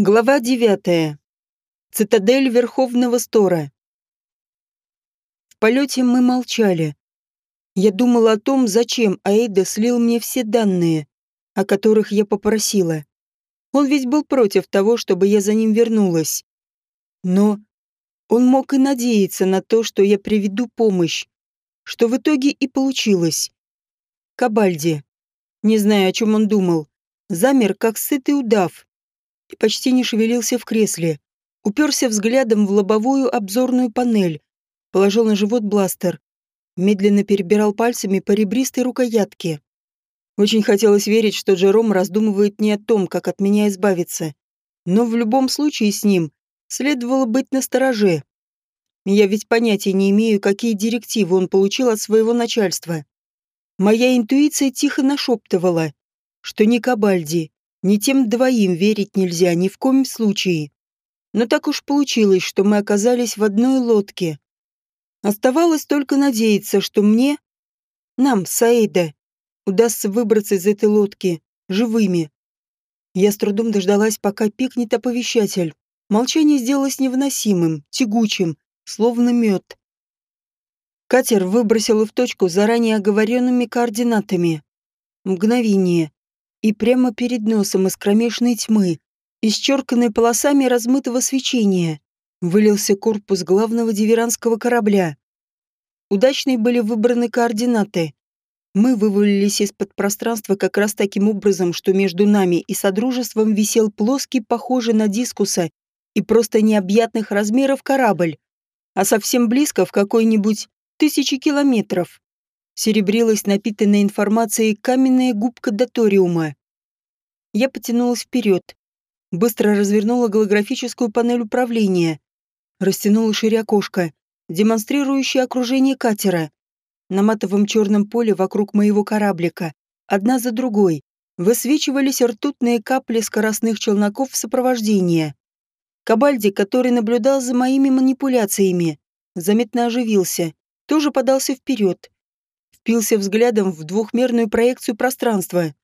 Глава девятая. Цитадель Верховного Стора. В полете мы молчали. Я думала о том, зачем Аэда слил мне все данные, о которых я попросила. Он ведь был против того, чтобы я за ним вернулась. Но он мог и надеяться на то, что я приведу помощь, что в итоге и получилось. Кабальди. Не знаю, о чем он думал. Замер, как сытый удав, и почти не шевелился в кресле. Уперся взглядом в лобовую обзорную панель, положил на живот бластер, медленно перебирал пальцами по ребристой рукоятке. Очень хотелось верить, что Джером раздумывает не о том, как от меня избавиться. Но в любом случае с ним следовало быть настороже. Я ведь понятия не имею, какие директивы он получил от своего начальства. Моя интуиция тихо нашептывала, что ни Кабальди, ни тем двоим верить нельзя ни в коем случае. Но так уж получилось, что мы оказались в одной лодке. Оставалось только надеяться, что мне, нам, Саида, удастся выбраться из этой лодки живыми. Я с трудом дождалась, пока пикнет оповещатель. Молчание сделалось невыносимым, тягучим, словно мед. Катер выбросило в точку заранее оговоренными координатами. Мгновение и прямо перед носом из кромешной тьмы, исчерканной полосами размытого свечения, вылился корпус главного диверанского корабля. Удачные были выбраны координаты. Мы вывалились из-под пространства как раз таким образом, что между нами и Содружеством висел плоский, похожий на дискуса и просто необъятных размеров корабль, а совсем близко в какой-нибудь тысячи километров серебрилась напитанная информацией каменная губка доториума. Я потянулась вперед, быстро развернула голографическую панель управления, растянула шире окошко, демонстрирующее окружение катера. На матовом черном поле вокруг моего кораблика, одна за другой, высвечивались ртутные капли скоростных челноков в сопровождении. Кабальди, который наблюдал за моими манипуляциями, заметно оживился, тоже подался вперед, впился взглядом в двухмерную проекцию пространства.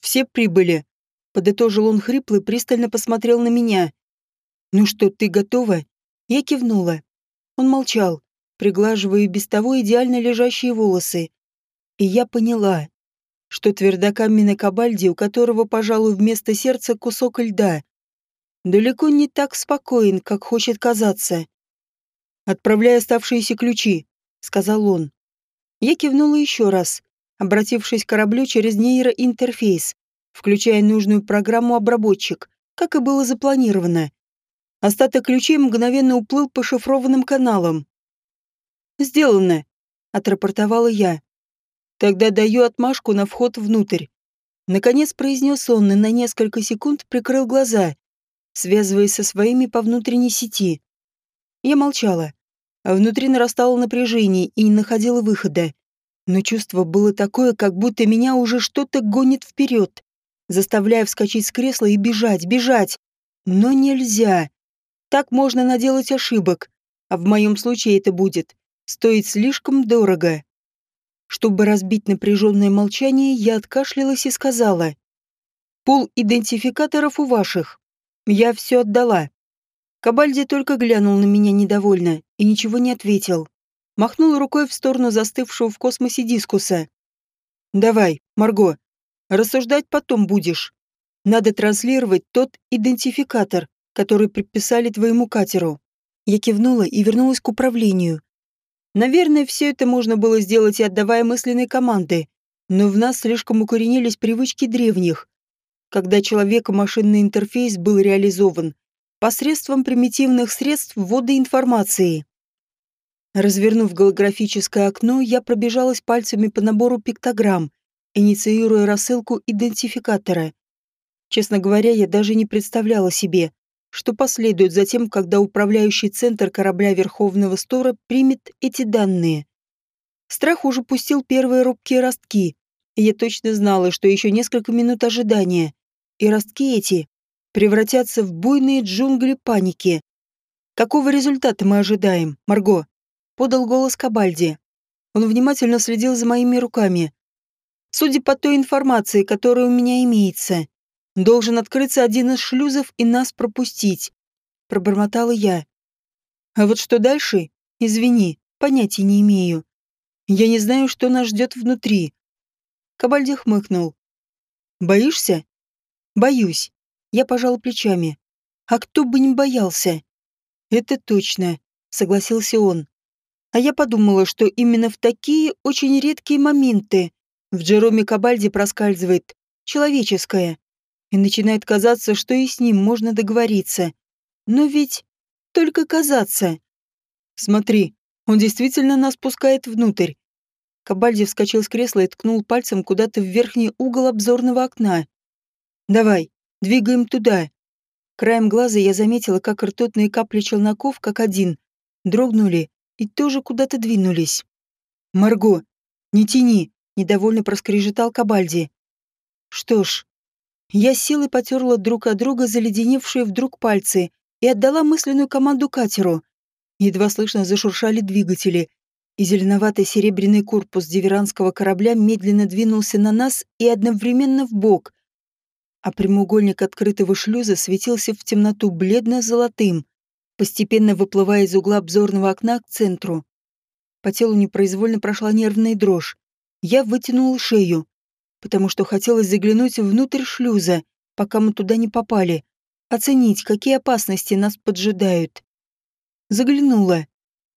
«Все прибыли», — подытожил он хрипло и пристально посмотрел на меня. «Ну что, ты готова?» Я кивнула. Он молчал, приглаживая без того идеально лежащие волосы. И я поняла, что твердокаменный кабальди, у которого, пожалуй, вместо сердца кусок льда, далеко не так спокоен, как хочет казаться. «Отправляй оставшиеся ключи», — сказал он. Я кивнула еще раз, обратившись к кораблю через нейроинтерфейс, включая нужную программу «Обработчик», как и было запланировано. Остаток ключей мгновенно уплыл по шифрованным каналам. «Сделано», — отрапортовала я. «Тогда даю отмашку на вход внутрь». Наконец произнес он и на несколько секунд прикрыл глаза, связываясь со своими по внутренней сети. Я молчала. Внутри нарастало напряжение и не находило выхода. Но чувство было такое, как будто меня уже что-то гонит вперед, заставляя вскочить с кресла и бежать, бежать. Но нельзя. Так можно наделать ошибок, а в моем случае это будет стоить слишком дорого. Чтобы разбить напряженное молчание, я откашлялась и сказала. «Пул идентификаторов у ваших. Я все отдала. Кабальди только глянул на меня недовольно и ничего не ответил. Махнул рукой в сторону застывшего в космосе дискуса. «Давай, Марго, рассуждать потом будешь. Надо транслировать тот идентификатор, который предписали твоему катеру». Я кивнула и вернулась к управлению. Наверное, все это можно было сделать и отдавая мысленные команды, но в нас слишком укоренились привычки древних. Когда человека-машинный интерфейс был реализован, посредством примитивных средств ввода информации. Развернув голографическое окно, я пробежалась пальцами по набору пиктограмм, инициируя рассылку идентификатора. Честно говоря, я даже не представляла себе, что последует за тем, когда управляющий центр корабля Верховного Стора примет эти данные. Страх уже пустил первые робкие ростки, и я точно знала, что еще несколько минут ожидания, и ростки эти превратятся в буйные джунгли паники. «Какого результата мы ожидаем, Марго?» — подал голос Кабальди. Он внимательно следил за моими руками. «Судя по той информации, которая у меня имеется, Должен открыться один из шлюзов и нас пропустить. Пробормотала я. А вот что дальше? Извини, понятия не имею. Я не знаю, что нас ждет внутри. Кабальди хмыкнул. Боишься? Боюсь. Я пожал плечами. А кто бы не боялся? Это точно, согласился он. А я подумала, что именно в такие очень редкие моменты в Джероме Кабальди проскальзывает человеческое. И начинает казаться, что и с ним можно договориться. Но ведь только казаться. Смотри, он действительно нас пускает внутрь. Кабальди вскочил с кресла и ткнул пальцем куда-то в верхний угол обзорного окна. «Давай, двигаем туда». Краем глаза я заметила, как ртутные капли челноков, как один, дрогнули и тоже куда-то двинулись. «Марго, не тяни!» — недовольно проскрежетал Кабальди. Что ж, я силой потерла друг от друга заледеневшие вдруг пальцы и отдала мысленную команду катеру. Едва слышно зашуршали двигатели, и зеленоватый серебряный корпус диверанского корабля медленно двинулся на нас и одновременно в бок, а прямоугольник открытого шлюза светился в темноту бледно-золотым, постепенно выплывая из угла обзорного окна к центру. По телу непроизвольно прошла нервная дрожь. Я вытянул шею, потому что хотелось заглянуть внутрь шлюза, пока мы туда не попали, оценить, какие опасности нас поджидают. Заглянула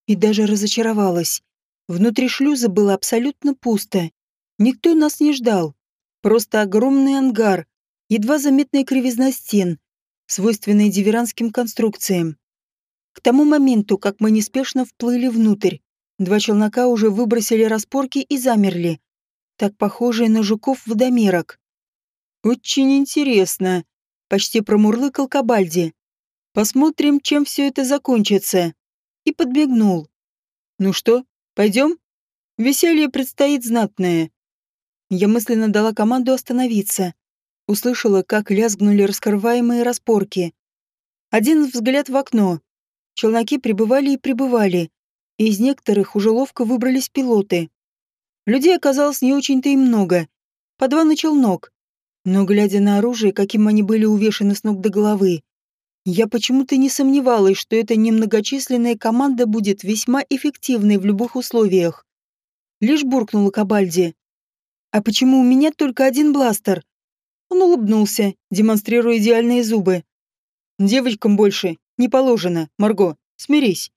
и даже разочаровалась. Внутри шлюза было абсолютно пусто. Никто нас не ждал. Просто огромный ангар, едва заметная кривизна стен, свойственная диверанским конструкциям. К тому моменту, как мы неспешно вплыли внутрь, два челнока уже выбросили распорки и замерли, так похожие на жуков-водомерок. «Очень интересно», — почти промурлыкал Кабальди. «Посмотрим, чем все это закончится». И подбегнул. «Ну что, пойдем? Веселье предстоит знатное». Я мысленно дала команду остановиться. Услышала, как лязгнули раскрываемые распорки. Один взгляд в окно. Челноки прибывали и прибывали. Из некоторых уже ловко выбрались пилоты. Людей оказалось не очень-то и много. По два на челнок. Но, глядя на оружие, каким они были увешаны с ног до головы, я почему-то не сомневалась, что эта немногочисленная команда будет весьма эффективной в любых условиях. Лишь буркнула Кабальди. «А почему у меня только один бластер?» Он улыбнулся, демонстрируя идеальные зубы. «Девочкам больше не положено, Марго. Смирись».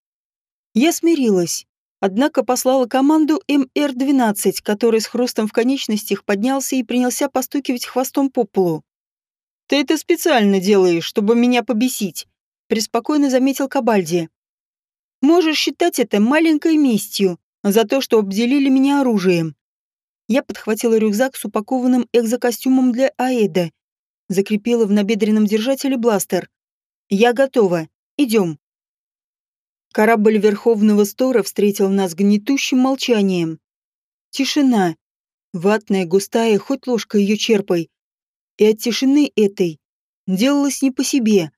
Я смирилась. Однако послала команду МР-12, который с хрустом в конечностях поднялся и принялся постукивать хвостом по полу. «Ты это специально делаешь, чтобы меня побесить», — преспокойно заметил Кабальди. «Можешь считать это маленькой местью за то, что обделили меня оружием». Я подхватила рюкзак с упакованным экзокостюмом для Аэда, закрепила в набедренном держателе бластер. «Я готова. Идем». Корабль Верховного Стора встретил нас гнетущим молчанием. Тишина. Ватная, густая, хоть ложка ее черпай. И от тишины этой делалось не по себе.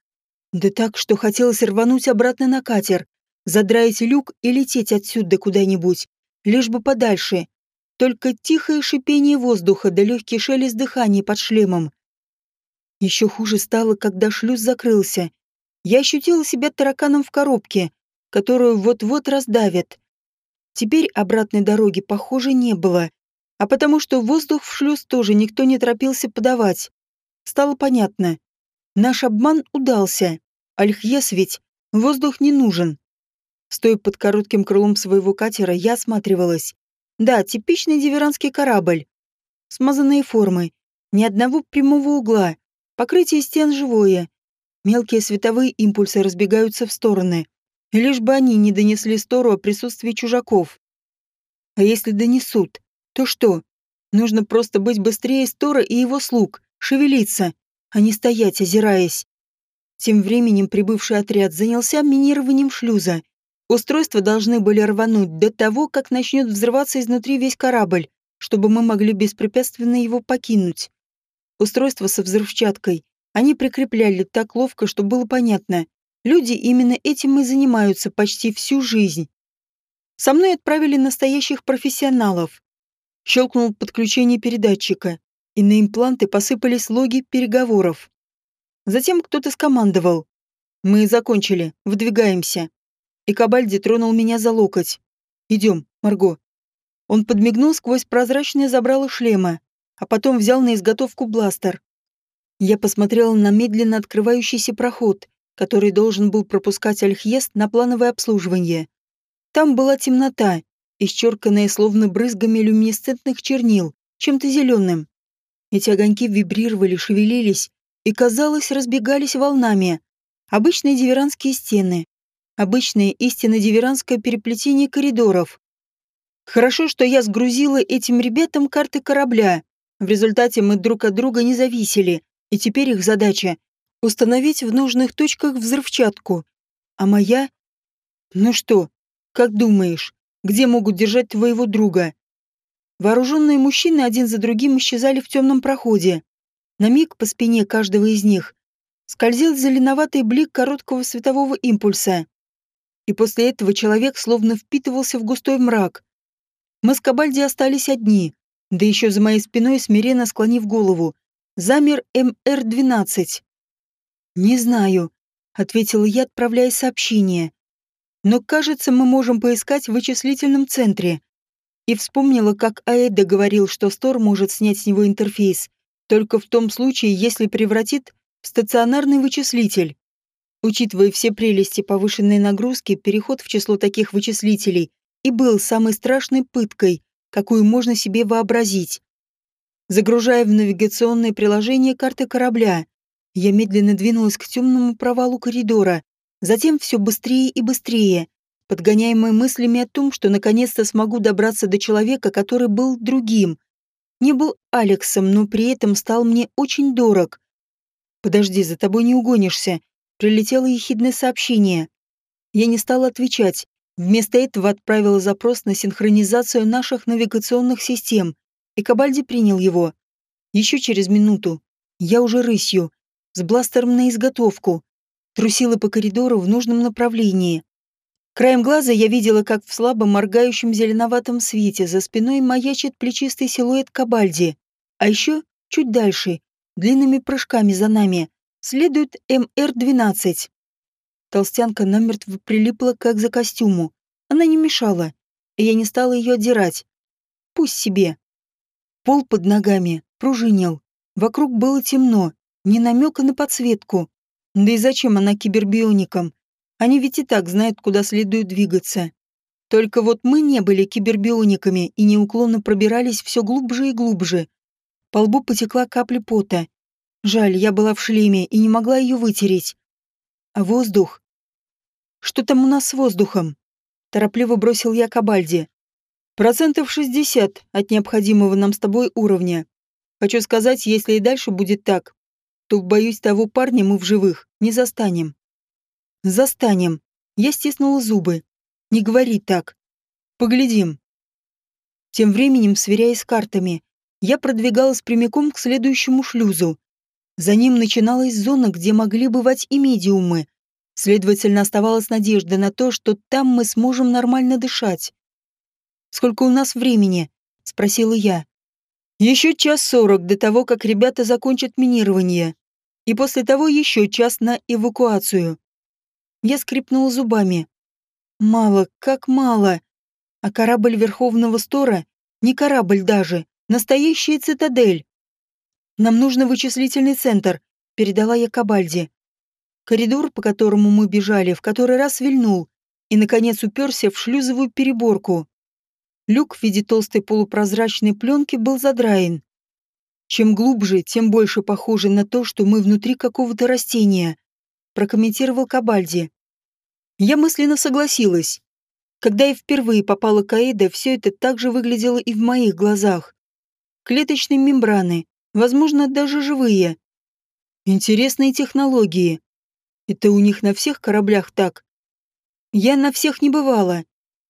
Да так, что хотелось рвануть обратно на катер, задраить люк и лететь отсюда куда-нибудь, лишь бы подальше. Только тихое шипение воздуха да легкий шелест дыхания под шлемом. Еще хуже стало, когда шлюз закрылся. Я ощутила себя тараканом в коробке, которую вот-вот раздавят. Теперь обратной дороги, похоже, не было, а потому что воздух в шлюз тоже никто не торопился подавать. Стало понятно. Наш обман удался. Альхьес ведь воздух не нужен. Стоя под коротким крылом своего катера, я осматривалась. Да, типичный диверанский корабль. Смазанные формы, ни одного прямого угла, покрытие стен живое. Мелкие световые импульсы разбегаются в стороны лишь бы они не донесли Стору о присутствии чужаков. А если донесут, то что? Нужно просто быть быстрее Стора и его слуг, шевелиться, а не стоять, озираясь. Тем временем прибывший отряд занялся минированием шлюза. Устройства должны были рвануть до того, как начнет взрываться изнутри весь корабль, чтобы мы могли беспрепятственно его покинуть. Устройство со взрывчаткой они прикрепляли так ловко, что было понятно. Люди именно этим и занимаются почти всю жизнь. Со мной отправили настоящих профессионалов. Щелкнул подключение передатчика, и на импланты посыпались логи переговоров. Затем кто-то скомандовал. «Мы закончили, выдвигаемся». И Кабальди тронул меня за локоть. «Идем, Марго». Он подмигнул сквозь прозрачное забрало шлема, а потом взял на изготовку бластер. Я посмотрела на медленно открывающийся проход, который должен был пропускать Альхьест на плановое обслуживание. Там была темнота, исчерканная словно брызгами люминесцентных чернил, чем-то зеленым. Эти огоньки вибрировали, шевелились и, казалось, разбегались волнами. Обычные диверанские стены. Обычное истинно диверанское переплетение коридоров. Хорошо, что я сгрузила этим ребятам карты корабля. В результате мы друг от друга не зависели, и теперь их задача — установить в нужных точках взрывчатку. А моя... Ну что, как думаешь, где могут держать твоего друга? Вооруженные мужчины один за другим исчезали в темном проходе. На миг по спине каждого из них скользил зеленоватый блик короткого светового импульса. И после этого человек словно впитывался в густой мрак. Мы с Кабальди остались одни, да еще за моей спиной, смиренно склонив голову, замер МР-12. «Не знаю», — ответила я, отправляя сообщение. «Но, кажется, мы можем поискать в вычислительном центре». И вспомнила, как Аэда говорил, что Стор может снять с него интерфейс, только в том случае, если превратит в стационарный вычислитель. Учитывая все прелести повышенной нагрузки, переход в число таких вычислителей и был самой страшной пыткой, какую можно себе вообразить. Загружая в навигационное приложение карты корабля, я медленно двинулась к темному провалу коридора, затем все быстрее и быстрее, подгоняемая мыслями о том, что наконец-то смогу добраться до человека, который был другим. Не был Алексом, но при этом стал мне очень дорог. «Подожди, за тобой не угонишься», — прилетело ехидное сообщение. Я не стала отвечать. Вместо этого отправила запрос на синхронизацию наших навигационных систем и Кабальди принял его. Еще через минуту я уже рысью, с бластером на изготовку, трусила по коридору в нужном направлении. Краем глаза я видела, как в слабом моргающем зеленоватом свете за спиной маячит плечистый силуэт Кабальди, а еще чуть дальше, длинными прыжками за нами, следует МР-12. Толстянка намертво прилипла, как за костюму. Она не мешала, и я не стала ее отдирать. Пусть себе. Пол под ногами пружинил. Вокруг было темно, ни намека на подсветку. Да и зачем она кибербионикам? Они ведь и так знают, куда следует двигаться. Только вот мы не были кибербиониками и неуклонно пробирались все глубже и глубже. По лбу потекла капля пота. Жаль, я была в шлеме и не могла ее вытереть. А воздух? Что там у нас с воздухом? Торопливо бросил я Кабальди. Процентов 60 от необходимого нам с тобой уровня. Хочу сказать, если и дальше будет так, то, боюсь, того парня мы в живых не застанем. Застанем. Я стиснула зубы. Не говори так. Поглядим. Тем временем, сверяясь с картами, я продвигалась прямиком к следующему шлюзу. За ним начиналась зона, где могли бывать и медиумы. Следовательно, оставалась надежда на то, что там мы сможем нормально дышать. «Сколько у нас времени?» — спросила я. «Еще час сорок до того, как ребята закончат минирование. И после того еще час на эвакуацию». Я скрипнула зубами. «Мало, как мало. А корабль Верховного Стора — не корабль даже, настоящая цитадель. Нам нужно вычислительный центр», — передала я Кабальде. Коридор, по которому мы бежали, в который раз вильнул и, наконец, уперся в шлюзовую переборку. Люк в виде толстой полупрозрачной пленки был задраен. Чем глубже, тем больше похоже на то, что мы внутри какого-то растения, прокомментировал Кабальди. Я мысленно согласилась. Когда я впервые попала к Аида, все это так же выглядело и в моих глазах. Клеточные мембраны, возможно, даже живые. Интересные технологии. Это у них на всех кораблях так. Я на всех не бывала.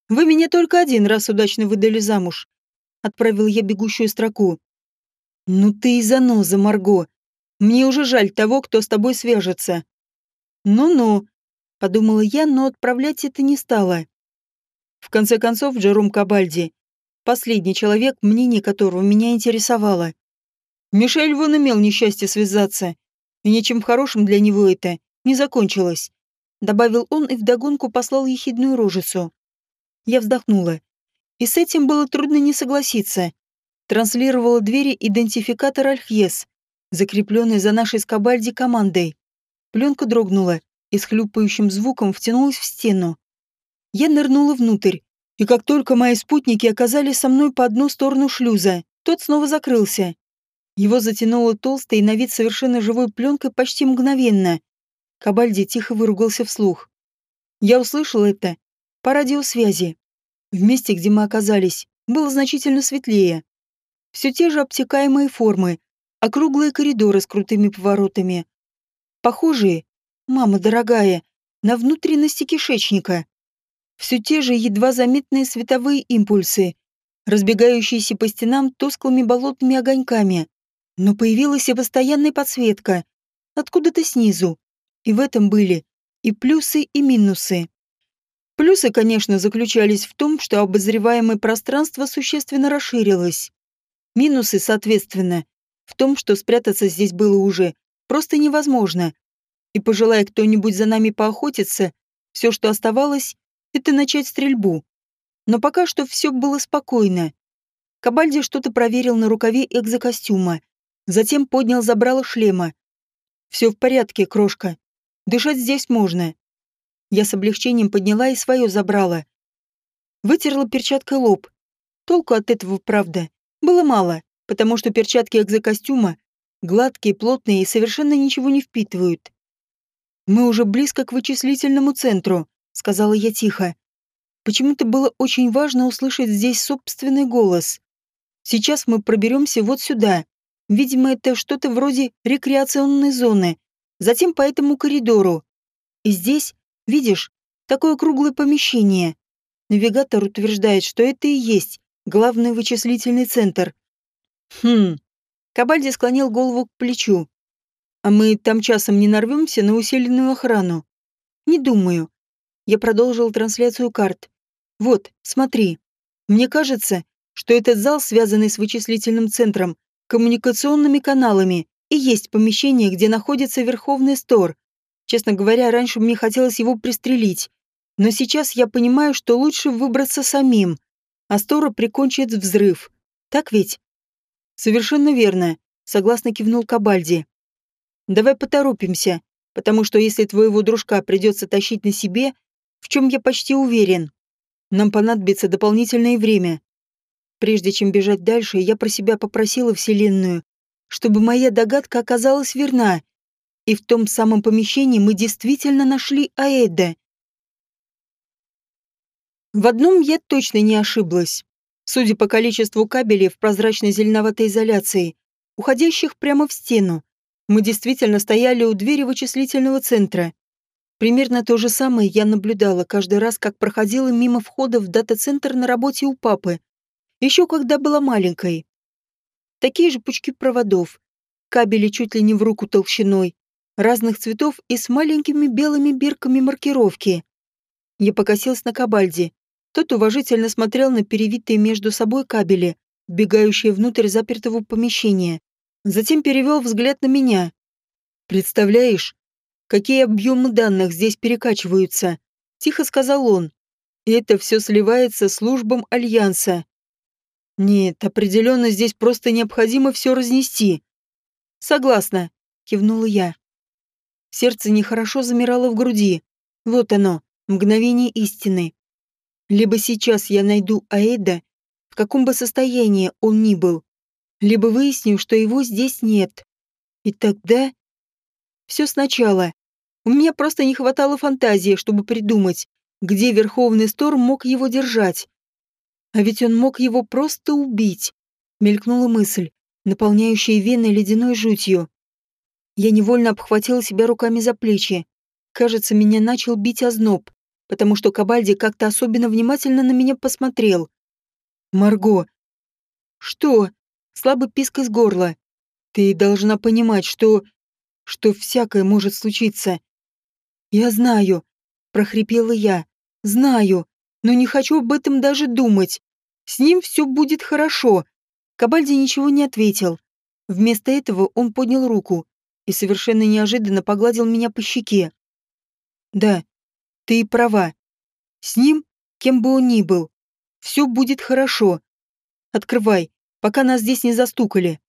Вы меня только один раз удачно выдали замуж. Отправил я бегущую строку. Ну ты и заноза, Марго. Мне уже жаль того, кто с тобой свяжется. Ну-ну, подумала я, но отправлять это не стала. В конце концов, Джером Кабальди, последний человек, мнение которого меня интересовало. Мишель вон имел несчастье связаться, и ничем хорошим для него это не закончилось. Добавил он и вдогонку послал ехидную рожицу. Я вздохнула. И с этим было трудно не согласиться. Транслировала двери идентификатор Альхьес, закрепленный за нашей скобальди командой. Пленка дрогнула и с хлюпающим звуком втянулась в стену. Я нырнула внутрь, и как только мои спутники оказались со мной по одну сторону шлюза, тот снова закрылся. Его затянуло толстой и на вид совершенно живой пленкой почти мгновенно. Кабальди тихо выругался вслух. Я услышал это по радиосвязи. В месте, где мы оказались, было значительно светлее. Все те же обтекаемые формы, округлые коридоры с крутыми поворотами. Похожие, мама дорогая, на внутренности кишечника. Все те же едва заметные световые импульсы, разбегающиеся по стенам тусклыми болотными огоньками. Но появилась и постоянная подсветка, откуда-то снизу. И в этом были и плюсы, и минусы. Плюсы, конечно, заключались в том, что обозреваемое пространство существенно расширилось. Минусы, соответственно, в том, что спрятаться здесь было уже просто невозможно. И пожелая кто-нибудь за нами поохотиться, все, что оставалось, это начать стрельбу. Но пока что все было спокойно. Кабальди что-то проверил на рукаве экзокостюма, затем поднял забрало шлема. «Все в порядке, крошка. Дышать здесь можно. Я с облегчением подняла и свое забрала. Вытерла перчаткой лоб. Толку от этого, правда, было мало, потому что перчатки экзокостюма гладкие, плотные и совершенно ничего не впитывают. «Мы уже близко к вычислительному центру», — сказала я тихо. Почему-то было очень важно услышать здесь собственный голос. Сейчас мы проберемся вот сюда. Видимо, это что-то вроде рекреационной зоны. Затем по этому коридору. И здесь Видишь, такое круглое помещение. Навигатор утверждает, что это и есть главный вычислительный центр. Хм. Кабальди склонил голову к плечу. А мы там часом не нарвемся на усиленную охрану? Не думаю. Я продолжил трансляцию карт. Вот, смотри. Мне кажется, что этот зал, связанный с вычислительным центром, коммуникационными каналами, и есть помещение, где находится Верховный Стор. Честно говоря, раньше мне хотелось его пристрелить. Но сейчас я понимаю, что лучше выбраться самим. Астора прикончит взрыв. Так ведь? Совершенно верно, согласно кивнул Кабальди. Давай поторопимся, потому что если твоего дружка придется тащить на себе, в чем я почти уверен, нам понадобится дополнительное время. Прежде чем бежать дальше, я про себя попросила Вселенную, чтобы моя догадка оказалась верна, и в том самом помещении мы действительно нашли Аэда. В одном я точно не ошиблась. Судя по количеству кабелей в прозрачной зеленоватой изоляции, уходящих прямо в стену, мы действительно стояли у двери вычислительного центра. Примерно то же самое я наблюдала каждый раз, как проходила мимо входа в дата-центр на работе у папы. Еще когда была маленькой. Такие же пучки проводов, кабели чуть ли не в руку толщиной, разных цветов и с маленькими белыми бирками маркировки. Я покосился на Кабальди. Тот уважительно смотрел на перевитые между собой кабели, бегающие внутрь запертого помещения. Затем перевел взгляд на меня. «Представляешь, какие объемы данных здесь перекачиваются?» — тихо сказал он. «И это все сливается с службам Альянса. Нет, определенно здесь просто необходимо все разнести». «Согласна», — кивнула я. Сердце нехорошо замирало в груди. Вот оно, мгновение истины. Либо сейчас я найду Аэда, в каком бы состоянии он ни был, либо выясню, что его здесь нет. И тогда... Все сначала. У меня просто не хватало фантазии, чтобы придумать, где Верховный Сторм мог его держать. А ведь он мог его просто убить. Мелькнула мысль, наполняющая вены ледяной жутью. Я невольно обхватила себя руками за плечи. Кажется, меня начал бить озноб, потому что Кабальди как-то особенно внимательно на меня посмотрел. «Марго!» «Что?» Слабый писк из горла. «Ты должна понимать, что... что всякое может случиться». «Я знаю», — прохрипела я. «Знаю, но не хочу об этом даже думать. С ним все будет хорошо». Кабальди ничего не ответил. Вместо этого он поднял руку и совершенно неожиданно погладил меня по щеке. «Да, ты и права. С ним, кем бы он ни был, все будет хорошо. Открывай, пока нас здесь не застукали».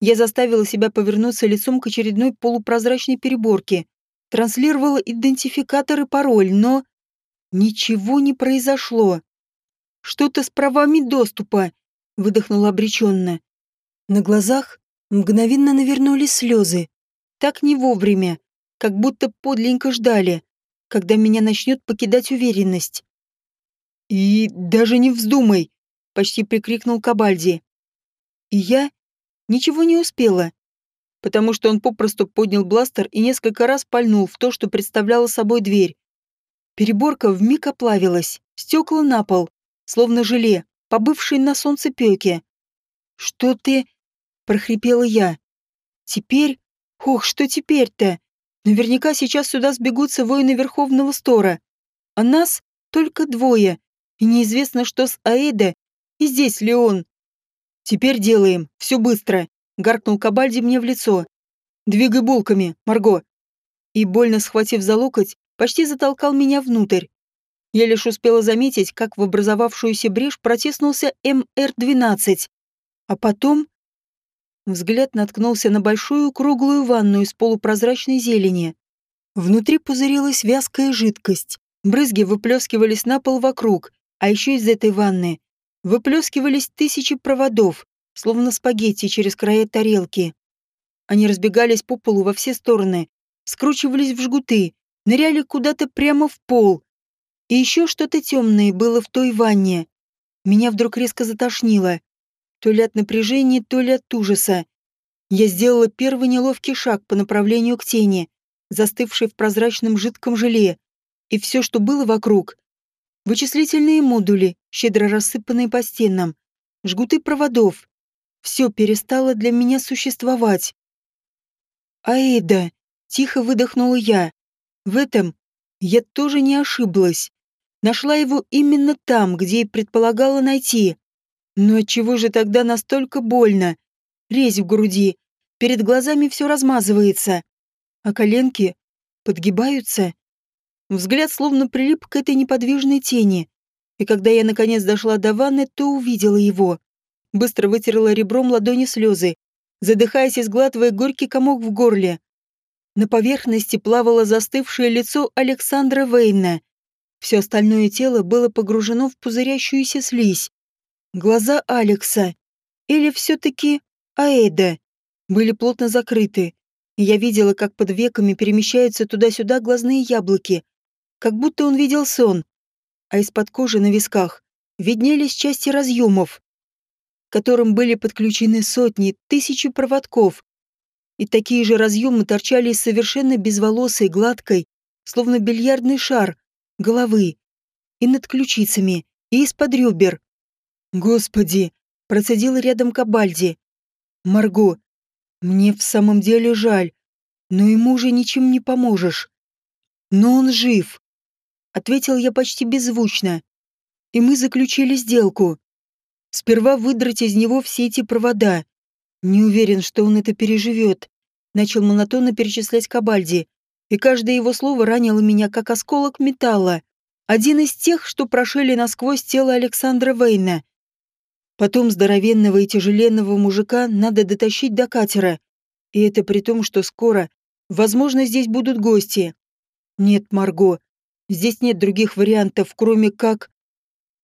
Я заставила себя повернуться лицом к очередной полупрозрачной переборке, транслировала идентификатор и пароль, но... Ничего не произошло. «Что-то с правами доступа», — выдохнула обреченно. На глазах мгновенно навернулись слезы. Так не вовремя, как будто подленько ждали, когда меня начнет покидать уверенность. «И даже не вздумай!» — почти прикрикнул Кабальди. И я ничего не успела, потому что он попросту поднял бластер и несколько раз пальнул в то, что представляла собой дверь. Переборка вмиг оплавилась, стекла на пол, словно желе, побывший на солнце пеке. «Что ты?» — прохрипела я. «Теперь? Ох, что теперь-то? Наверняка сейчас сюда сбегутся воины Верховного Стора. А нас только двое, и неизвестно, что с Аэда, и здесь ли он. Теперь делаем, все быстро», — гаркнул Кабальди мне в лицо. «Двигай булками, Марго». И, больно схватив за локоть, почти затолкал меня внутрь. Я лишь успела заметить, как в образовавшуюся брешь протиснулся МР-12. А потом... Взгляд наткнулся на большую круглую ванну из полупрозрачной зелени. Внутри пузырилась вязкая жидкость. Брызги выплескивались на пол вокруг, а еще из этой ванны выплескивались тысячи проводов, словно спагетти через края тарелки. Они разбегались по полу во все стороны, скручивались в жгуты, ныряли куда-то прямо в пол. И еще что-то темное было в той ванне. Меня вдруг резко затошнило. То ли от напряжения, то ли от ужаса. Я сделала первый неловкий шаг по направлению к тени, застывшей в прозрачном жидком желе, и все, что было вокруг. Вычислительные модули, щедро рассыпанные по стенам, жгуты проводов. Все перестало для меня существовать. «Аэда!» — тихо выдохнула я. В этом я тоже не ошиблась. Нашла его именно там, где и предполагала найти. Но отчего же тогда настолько больно? Резь в груди, перед глазами все размазывается, а коленки подгибаются. Взгляд словно прилип к этой неподвижной тени, и когда я наконец дошла до ванны, то увидела его. Быстро вытерла ребром ладони слезы, задыхаясь и сглатывая горький комок в горле. На поверхности плавало застывшее лицо Александра Вейна. Все остальное тело было погружено в пузырящуюся слизь. Глаза Алекса, или все-таки Аэда, были плотно закрыты. Я видела, как под веками перемещаются туда-сюда глазные яблоки, как будто он видел сон, а из-под кожи на висках виднелись части разъемов, к которым были подключены сотни, тысячи проводков, и такие же разъемы торчали из совершенно безволосой, гладкой, словно бильярдный шар, головы, и над ключицами, и из-под ребер. «Господи!» — процедила рядом Кабальди. «Марго, мне в самом деле жаль, но ему уже ничем не поможешь. Но он жив ответил я почти беззвучно. И мы заключили сделку. Сперва выдрать из него все эти провода. Не уверен, что он это переживет. Начал монотонно перечислять Кабальди, и каждое его слово ранило меня, как осколок металла. Один из тех, что прошили насквозь тело Александра Вейна. Потом здоровенного и тяжеленного мужика надо дотащить до катера. И это при том, что скоро, возможно, здесь будут гости. Нет, Марго, Здесь нет других вариантов, кроме как...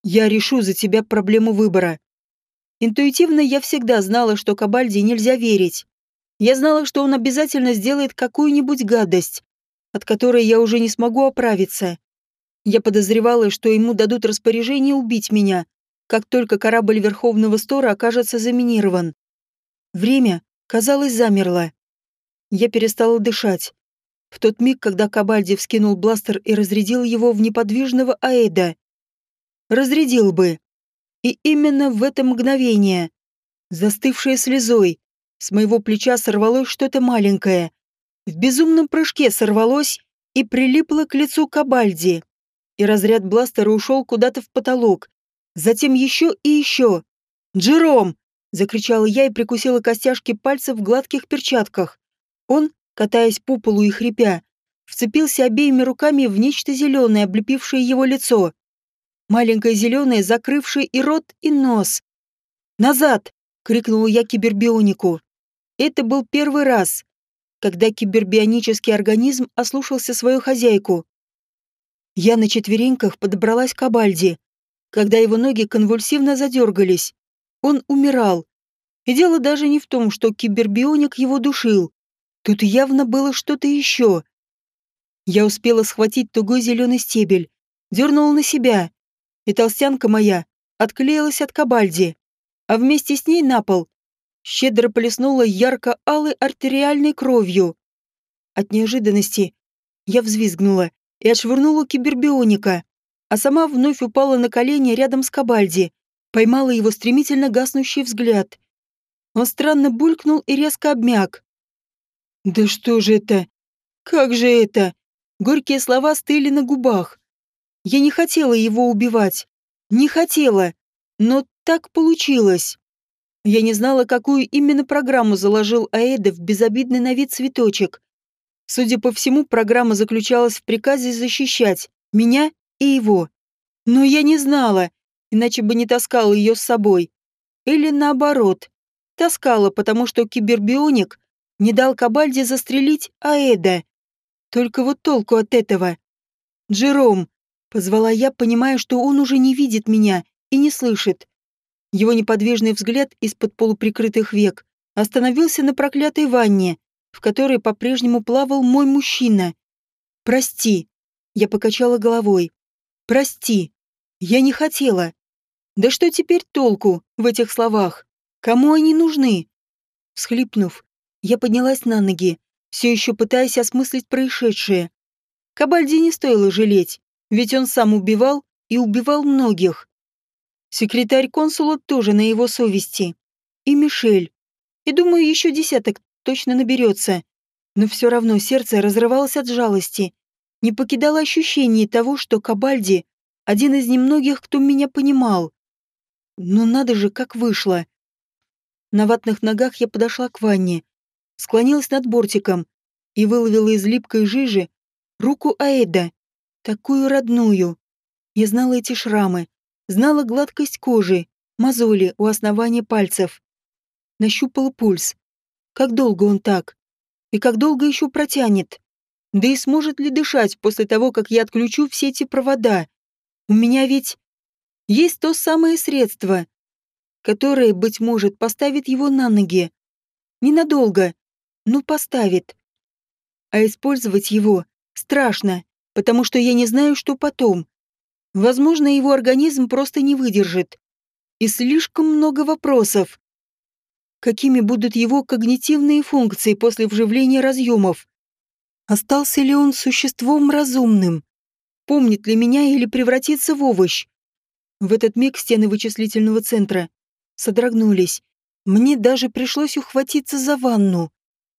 Я решу за тебя проблему выбора. Интуитивно я всегда знала, что Кабальди нельзя верить. Я знала, что он обязательно сделает какую-нибудь гадость, от которой я уже не смогу оправиться. Я подозревала, что ему дадут распоряжение убить меня, как только корабль Верховного Стора окажется заминирован. Время, казалось, замерло. Я перестала дышать. В тот миг, когда Кабальди вскинул бластер и разрядил его в неподвижного Аэда. Разрядил бы. И именно в это мгновение, застывшее слезой, с моего плеча сорвалось что-то маленькое. В безумном прыжке сорвалось и прилипло к лицу Кабальди. И разряд бластера ушел куда-то в потолок. Затем еще и еще. «Джером!» — закричала я и прикусила костяшки пальцев в гладких перчатках. Он, катаясь по полу и хрипя, вцепился обеими руками в нечто зеленое, облепившее его лицо. Маленькое зеленое, закрывшее и рот, и нос. «Назад!» — крикнула я кибербионику. Это был первый раз, когда кибербионический организм ослушался свою хозяйку. Я на четвереньках подобралась к Абальде, когда его ноги конвульсивно задергались. Он умирал. И дело даже не в том, что кибербионик его душил. Тут явно было что-то еще. Я успела схватить тугой зеленый стебель, дернула на себя, и толстянка моя отклеилась от кабальди, а вместе с ней на пол щедро плеснула ярко-алой артериальной кровью. От неожиданности я взвизгнула и отшвырнула кибербионика, а сама вновь упала на колени рядом с кабальди, поймала его стремительно гаснущий взгляд. Он странно булькнул и резко обмяк. «Да что же это? Как же это?» Горькие слова стыли на губах. Я не хотела его убивать. Не хотела. Но так получилось. Я не знала, какую именно программу заложил Аэда в безобидный на вид цветочек. Судя по всему, программа заключалась в приказе защищать меня и его. Но я не знала, иначе бы не таскала ее с собой. Или наоборот, таскала, потому что кибербионик не дал Кабальде застрелить Аэда. Только вот толку от этого. «Джером!» — позвала я, понимая, что он уже не видит меня и не слышит. Его неподвижный взгляд из-под полуприкрытых век остановился на проклятой ванне, в которой по-прежнему плавал мой мужчина. «Прости!» — я покачала головой. «Прости! Я не хотела!» «Да что теперь толку в этих словах? Кому они нужны?» Всхлипнув, я поднялась на ноги, все еще пытаясь осмыслить происшедшее. Кабальди не стоило жалеть, ведь он сам убивал и убивал многих. Секретарь консула тоже на его совести. И Мишель. И думаю, еще десяток точно наберется. Но все равно сердце разрывалось от жалости. Не покидало ощущение того, что Кабальди — один из немногих, кто меня понимал. Но надо же, как вышло. На ватных ногах я подошла к ванне, склонилась над бортиком и выловила из липкой жижи руку Аэда, такую родную. Я знала эти шрамы, знала гладкость кожи, мозоли у основания пальцев. Нащупала пульс. Как долго он так? И как долго еще протянет? Да и сможет ли дышать после того, как я отключу все эти провода? У меня ведь есть то самое средство, которое, быть может, поставит его на ноги. Ненадолго, но поставит. А использовать его страшно, потому что я не знаю, что потом. Возможно, его организм просто не выдержит. И слишком много вопросов. Какими будут его когнитивные функции после вживления разъемов? Остался ли он существом разумным? Помнит ли меня или превратится в овощ? В этот миг стены вычислительного центра содрогнулись. Мне даже пришлось ухватиться за ванну.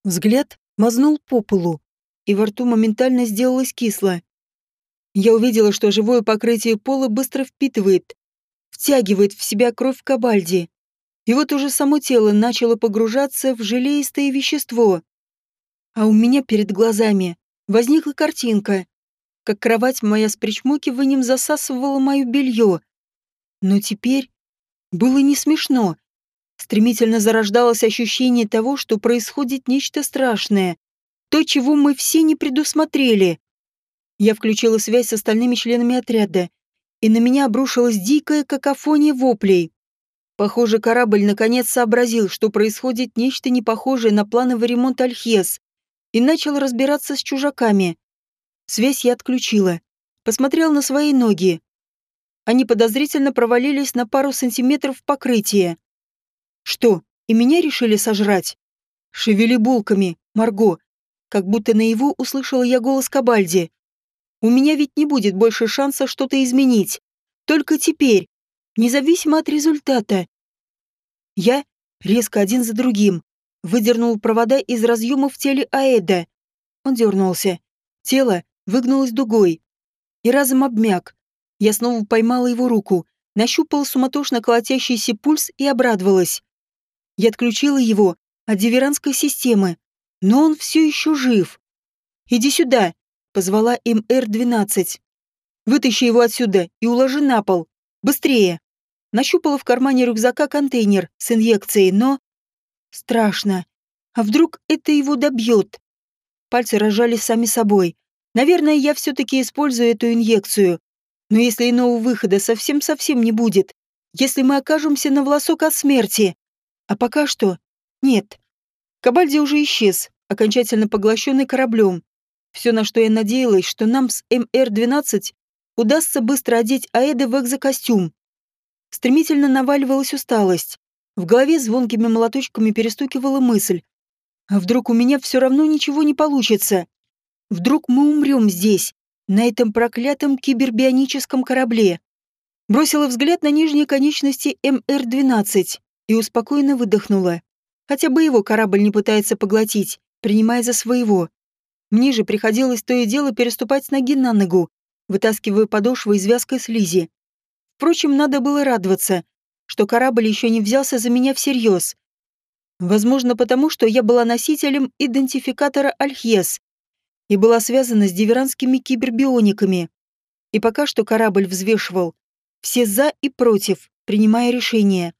Взгляд мазнул по полу, и во рту моментально сделалось кисло. Я увидела, что живое покрытие пола быстро впитывает, втягивает в себя кровь кабальди. И вот уже само тело начало погружаться в желеистое вещество. А у меня перед глазами возникла картинка, как кровать моя с причмокиванием засасывала мое белье. Но теперь было не смешно. Стремительно зарождалось ощущение того, что происходит нечто страшное. То, чего мы все не предусмотрели. Я включила связь с остальными членами отряда, и на меня обрушилась дикая какофония воплей. Похоже, корабль наконец сообразил, что происходит нечто непохожее на плановый ремонт Альхес, и начал разбираться с чужаками. Связь я отключила. Посмотрел на свои ноги. Они подозрительно провалились на пару сантиметров покрытия. Что, и меня решили сожрать? Шевели булками, Марго. Как будто наяву услышала я голос Кабальди. У меня ведь не будет больше шанса что-то изменить. Только теперь, независимо от результата. Я, резко один за другим, выдернул провода из разъема в теле Аэда. Он дернулся. Тело выгнулось дугой. И разом обмяк. Я снова поймала его руку, нащупала суматошно колотящийся пульс и обрадовалась. Я отключила его от диверанской системы, но он все еще жив. «Иди сюда», — позвала МР-12. «Вытащи его отсюда и уложи на пол. Быстрее!» Нащупала в кармане рюкзака контейнер с инъекцией, но... Страшно. А вдруг это его добьет? Пальцы разжались сами собой. Наверное, я все-таки использую эту инъекцию. Но если иного выхода совсем-совсем не будет, если мы окажемся на волосок от смерти. А пока что... Нет. Кабальди уже исчез, окончательно поглощенный кораблем. Все, на что я надеялась, что нам с МР-12 удастся быстро одеть Аэда в экзокостюм. Стремительно наваливалась усталость. В голове звонкими молоточками перестукивала мысль. А вдруг у меня все равно ничего не получится? Вдруг мы умрем здесь, на этом проклятом кибербионическом корабле? Бросила взгляд на нижние конечности МР-12 и успокоенно выдохнула. Хотя бы его корабль не пытается поглотить, принимая за своего. Мне же приходилось то и дело переступать с ноги на ногу, вытаскивая подошву из вязкой слизи. Впрочем, надо было радоваться, что корабль еще не взялся за меня всерьез. Возможно, потому что я была носителем идентификатора Альхес и была связана с диверанскими кибербиониками. И пока что корабль взвешивал все «за» и «против», принимая решение.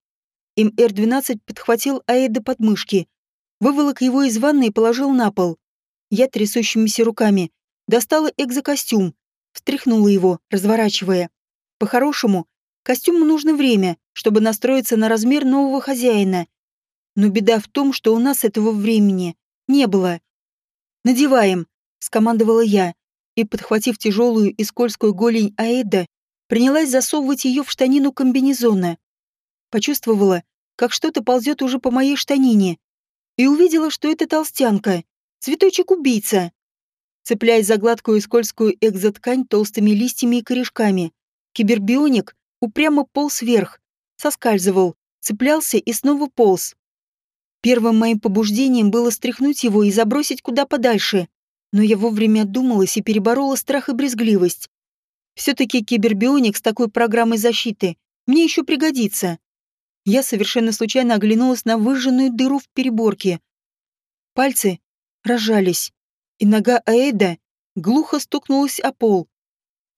МР-12 подхватил Аэда под мышки, выволок его из ванны и положил на пол. Я трясущимися руками достала экзокостюм, встряхнула его, разворачивая. По-хорошему, костюму нужно время, чтобы настроиться на размер нового хозяина. Но беда в том, что у нас этого времени не было. «Надеваем», — скомандовала я, и, подхватив тяжелую и скользкую голень Аэда, принялась засовывать ее в штанину комбинезона. Почувствовала, как что-то ползет уже по моей штанине, и увидела, что это толстянка, цветочек-убийца. Цепляясь за гладкую и скользкую экзоткань толстыми листьями и корешками, кибербионик упрямо полз вверх, соскальзывал, цеплялся и снова полз. Первым моим побуждением было стряхнуть его и забросить куда подальше, но я вовремя отдумалась и переборола страх и брезгливость. Все-таки кибербионик с такой программой защиты мне еще пригодится. Я совершенно случайно оглянулась на выжженную дыру в переборке. Пальцы разжались, и нога Аэда глухо стукнулась о пол.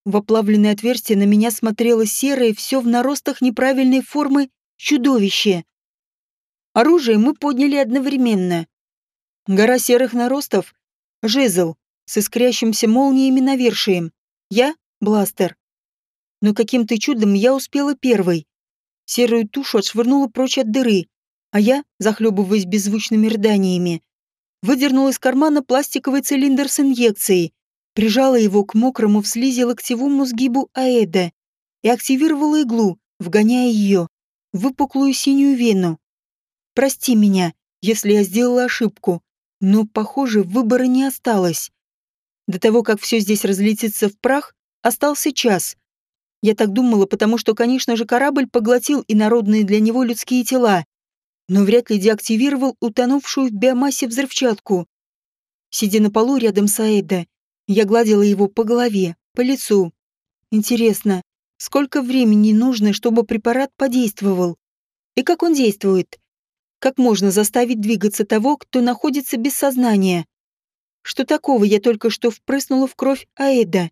В оплавленное отверстие на меня смотрело серое, все в наростах неправильной формы, чудовище. Оружие мы подняли одновременно. Гора серых наростов — жезл с искрящимся молниями навершием. Я бластер. Но каким-то чудом я успела первой. Серую тушу отшвырнула прочь от дыры, а я, захлебываясь беззвучными рыданиями, выдернула из кармана пластиковый цилиндр с инъекцией, прижала его к мокрому в слизи локтевому сгибу Аэда и активировала иглу, вгоняя ее в выпуклую синюю вену. «Прости меня, если я сделала ошибку, но, похоже, выбора не осталось. До того, как все здесь разлетится в прах, Остался час. Я так думала, потому что, конечно же, корабль поглотил инородные для него людские тела, но вряд ли деактивировал утонувшую в биомассе взрывчатку. Сидя на полу рядом с Аэда, я гладила его по голове, по лицу. Интересно, сколько времени нужно, чтобы препарат подействовал? И как он действует? Как можно заставить двигаться того, кто находится без сознания? Что такого я только что впрыснула в кровь Аэда?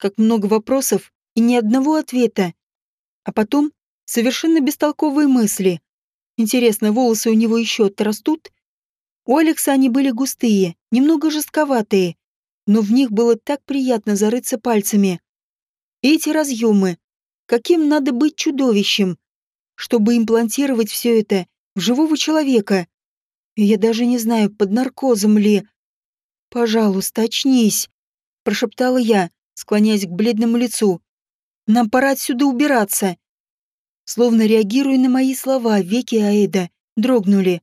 как много вопросов и ни одного ответа. А потом совершенно бестолковые мысли. Интересно, волосы у него еще отрастут? У Алекса они были густые, немного жестковатые, но в них было так приятно зарыться пальцами. Эти разъемы. Каким надо быть чудовищем, чтобы имплантировать все это в живого человека? Я даже не знаю, под наркозом ли. «Пожалуйста, очнись», — прошептала я, склоняясь к бледному лицу. «Нам пора отсюда убираться!» Словно реагируя на мои слова, веки Аэда дрогнули.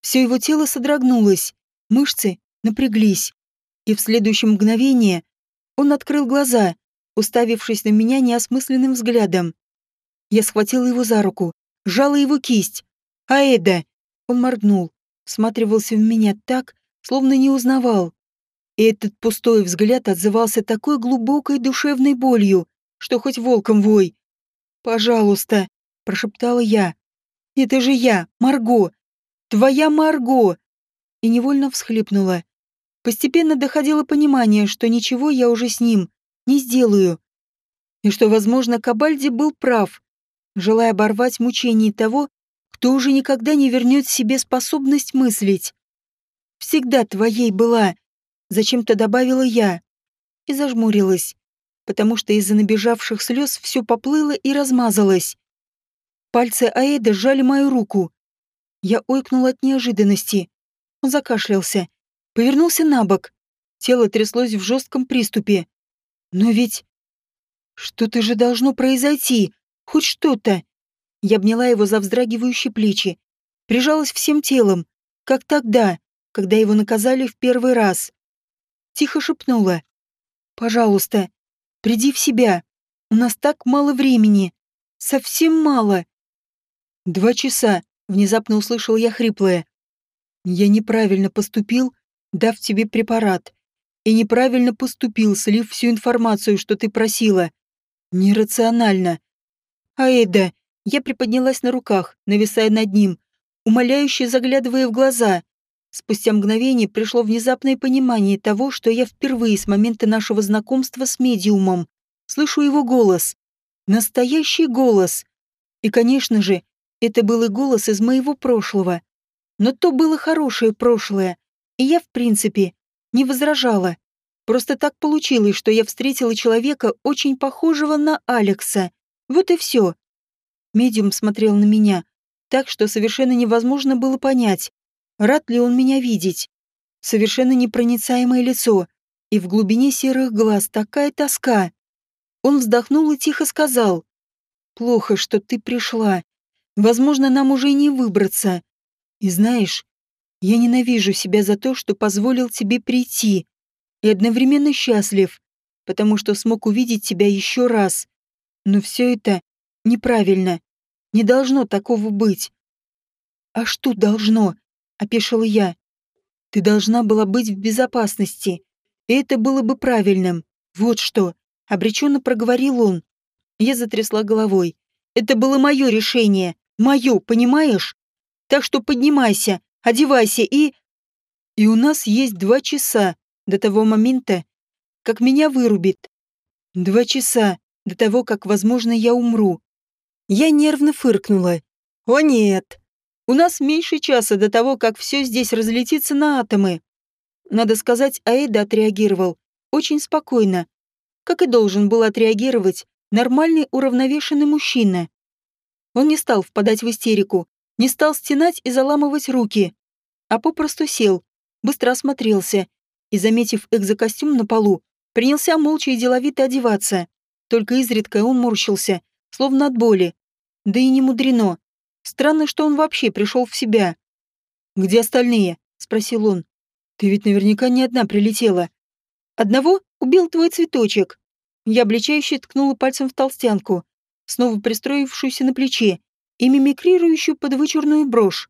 Все его тело содрогнулось, мышцы напряглись. И в следующее мгновение он открыл глаза, уставившись на меня неосмысленным взглядом. Я схватила его за руку, сжала его кисть. «Аэда!» Он моргнул, всматривался в меня так, словно не узнавал. И этот пустой взгляд отзывался такой глубокой душевной болью, что хоть волком вой. «Пожалуйста», — прошептала я. «Это же я, Марго, Твоя Марго!» И невольно всхлипнула. Постепенно доходило понимание, что ничего я уже с ним не сделаю. И что, возможно, Кабальди был прав, желая оборвать мучение того, кто уже никогда не вернет себе способность мыслить. «Всегда твоей была», — зачем-то добавила я. И зажмурилась, потому что из-за набежавших слез все поплыло и размазалось. Пальцы Аэда сжали мою руку. Я ойкнула от неожиданности. Он закашлялся, повернулся на бок. Тело тряслось в жестком приступе. Но ведь... Что-то же должно произойти, хоть что-то. Я обняла его за вздрагивающие плечи, прижалась всем телом, как тогда, когда его наказали в первый раз. Тихо шепнула. «Пожалуйста, приди в себя. У нас так мало времени. Совсем мало». «Два часа», — внезапно услышал я хриплое. «Я неправильно поступил, дав тебе препарат, и неправильно поступил, слив всю информацию, что ты просила. Нерационально. Аэда, я приподнялась на руках, нависая над ним, умоляюще заглядывая в глаза. Спустя мгновение пришло внезапное понимание того, что я впервые с момента нашего знакомства с медиумом слышу его голос. Настоящий голос. И, конечно же, это был и голос из моего прошлого. Но то было хорошее прошлое, и я, в принципе, не возражала. Просто так получилось, что я встретила человека, очень похожего на Алекса. Вот и все. Медиум смотрел на меня, так что совершенно невозможно было понять, рад ли он меня видеть. Совершенно непроницаемое лицо, и в глубине серых глаз такая тоска. Он вздохнул и тихо сказал, «Плохо, что ты пришла. Возможно, нам уже и не выбраться. И знаешь, я ненавижу себя за то, что позволил тебе прийти, и одновременно счастлив, потому что смог увидеть тебя еще раз. Но все это Неправильно. Не должно такого быть. А что должно? Опешила я. Ты должна была быть в безопасности. И это было бы правильным. Вот что. Обреченно проговорил он. Я затрясла головой. Это было мое решение. Мое, понимаешь? Так что поднимайся, одевайся и... И у нас есть два часа до того момента, как меня вырубит. Два часа до того, как, возможно, я умру. Я нервно фыркнула. «О нет! У нас меньше часа до того, как все здесь разлетится на атомы». Надо сказать, Аэда отреагировал очень спокойно, как и должен был отреагировать нормальный уравновешенный мужчина. Он не стал впадать в истерику, не стал стенать и заламывать руки, а попросту сел, быстро осмотрелся и, заметив экзокостюм на полу, принялся молча и деловито одеваться. Только изредка он морщился, словно от боли. Да и не мудрено. Странно, что он вообще пришел в себя. «Где остальные?» — спросил он. «Ты ведь наверняка не одна прилетела. Одного убил твой цветочек». Я обличающе ткнула пальцем в толстянку, снова пристроившуюся на плече и мимикрирующую под вычурную брошь.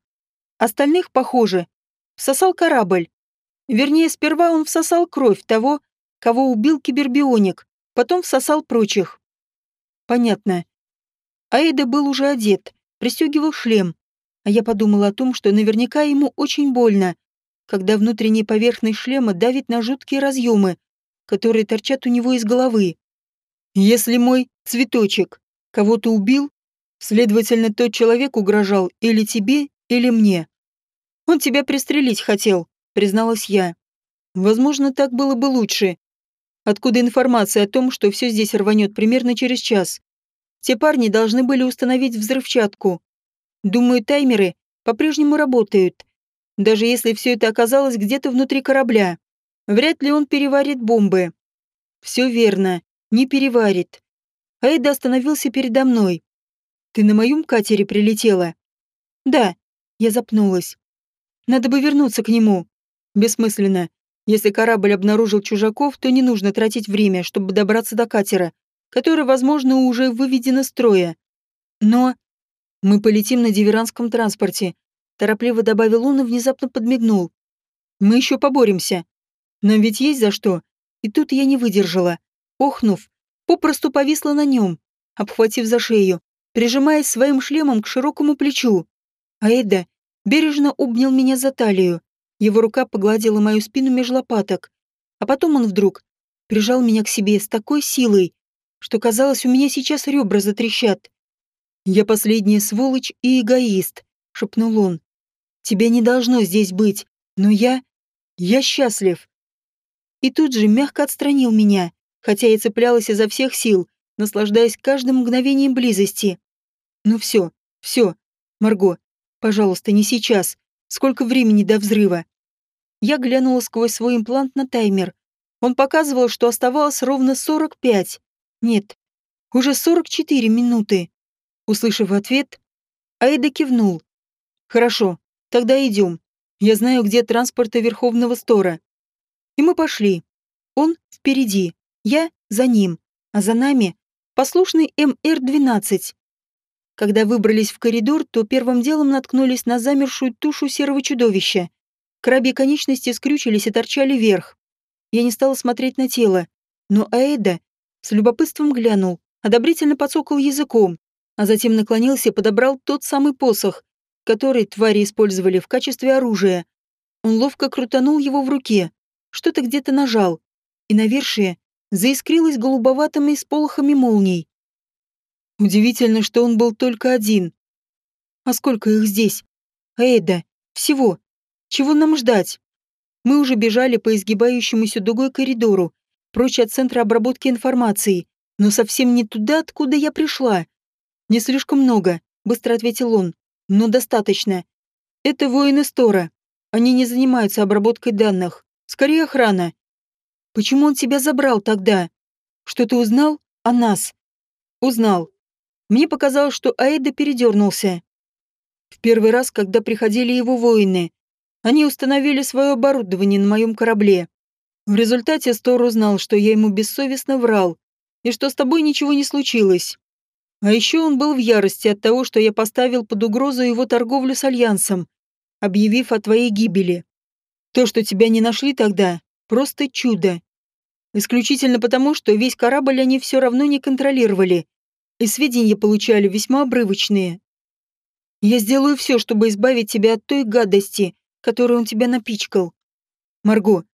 Остальных, похоже, всосал корабль. Вернее, сперва он всосал кровь того, кого убил кибербионик, потом всосал прочих. Понятно. Аэда был уже одет, пристегивал шлем, а я подумала о том, что наверняка ему очень больно, когда внутренняя поверхность шлема давит на жуткие разъемы, которые торчат у него из головы. Если мой цветочек кого-то убил, следовательно, тот человек угрожал или тебе, или мне. Он тебя пристрелить хотел, призналась я. Возможно, так было бы лучше. Откуда информация о том, что все здесь рванет примерно через час? Те парни должны были установить взрывчатку. Думаю, таймеры по-прежнему работают. Даже если все это оказалось где-то внутри корабля. Вряд ли он переварит бомбы. Все верно, не переварит. Айда остановился передо мной. Ты на моем катере прилетела? Да, я запнулась. Надо бы вернуться к нему. Бессмысленно. Если корабль обнаружил чужаков, то не нужно тратить время, чтобы добраться до катера которое, возможно, уже выведено строя. Но мы полетим на диверанском транспорте, торопливо добавил он и внезапно подмигнул. Мы еще поборемся. Нам ведь есть за что. И тут я не выдержала. Охнув, попросту повисла на нем, обхватив за шею, прижимаясь своим шлемом к широкому плечу. А Эда бережно обнял меня за талию. Его рука погладила мою спину меж лопаток. А потом он вдруг прижал меня к себе с такой силой, что казалось, у меня сейчас ребра затрещат. «Я последняя сволочь и эгоист», — шепнул он. «Тебя не должно здесь быть, но я... я счастлив». И тут же мягко отстранил меня, хотя и цеплялась изо всех сил, наслаждаясь каждым мгновением близости. «Ну все, все, Марго, пожалуйста, не сейчас. Сколько времени до взрыва?» Я глянула сквозь свой имплант на таймер. Он показывал, что оставалось ровно 45. Нет, уже 44 минуты. Услышав ответ, Аида кивнул. «Хорошо, тогда идем. Я знаю, где транспорт Верховного Стора». И мы пошли. Он впереди, я за ним, а за нами послушный МР-12. Когда выбрались в коридор, то первым делом наткнулись на замершую тушу серого чудовища. Крабьи конечности скрючились и торчали вверх. Я не стала смотреть на тело, но Аэда с любопытством глянул, одобрительно подсокал языком, а затем наклонился и подобрал тот самый посох, который твари использовали в качестве оружия. Он ловко крутанул его в руке, что-то где-то нажал, и навершие заискрилось голубоватыми сполохами молний. Удивительно, что он был только один. А сколько их здесь? Эйда, всего. Чего нам ждать? Мы уже бежали по изгибающемуся дугой коридору, прочь от центра обработки информации, но совсем не туда, откуда я пришла. Не слишком много, быстро ответил он, но достаточно. Это воины Стора. Они не занимаются обработкой данных. Скорее охрана. Почему он тебя забрал тогда? Что ты узнал о нас? Узнал. Мне показалось, что Аэда передернулся. В первый раз, когда приходили его воины, они установили свое оборудование на моем корабле. В результате Стор узнал, что я ему бессовестно врал, и что с тобой ничего не случилось. А еще он был в ярости от того, что я поставил под угрозу его торговлю с Альянсом, объявив о твоей гибели. То, что тебя не нашли тогда, просто чудо. Исключительно потому, что весь корабль они все равно не контролировали, и сведения получали весьма обрывочные. Я сделаю все, чтобы избавить тебя от той гадости, которую он тебя напичкал. Марго.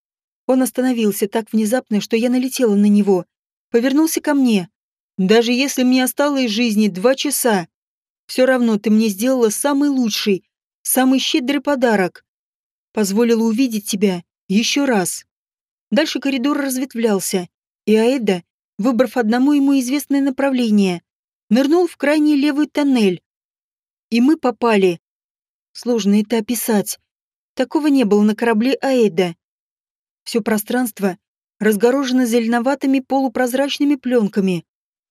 Он остановился так внезапно, что я налетела на него. Повернулся ко мне. Даже если мне осталось жизни два часа, все равно ты мне сделала самый лучший, самый щедрый подарок. Позволила увидеть тебя еще раз. Дальше коридор разветвлялся, и Аэда, выбрав одному ему известное направление, нырнул в крайний левый тоннель. И мы попали. Сложно это описать. Такого не было на корабле Аэда. Все пространство разгорожено зеленоватыми полупрозрачными пленками.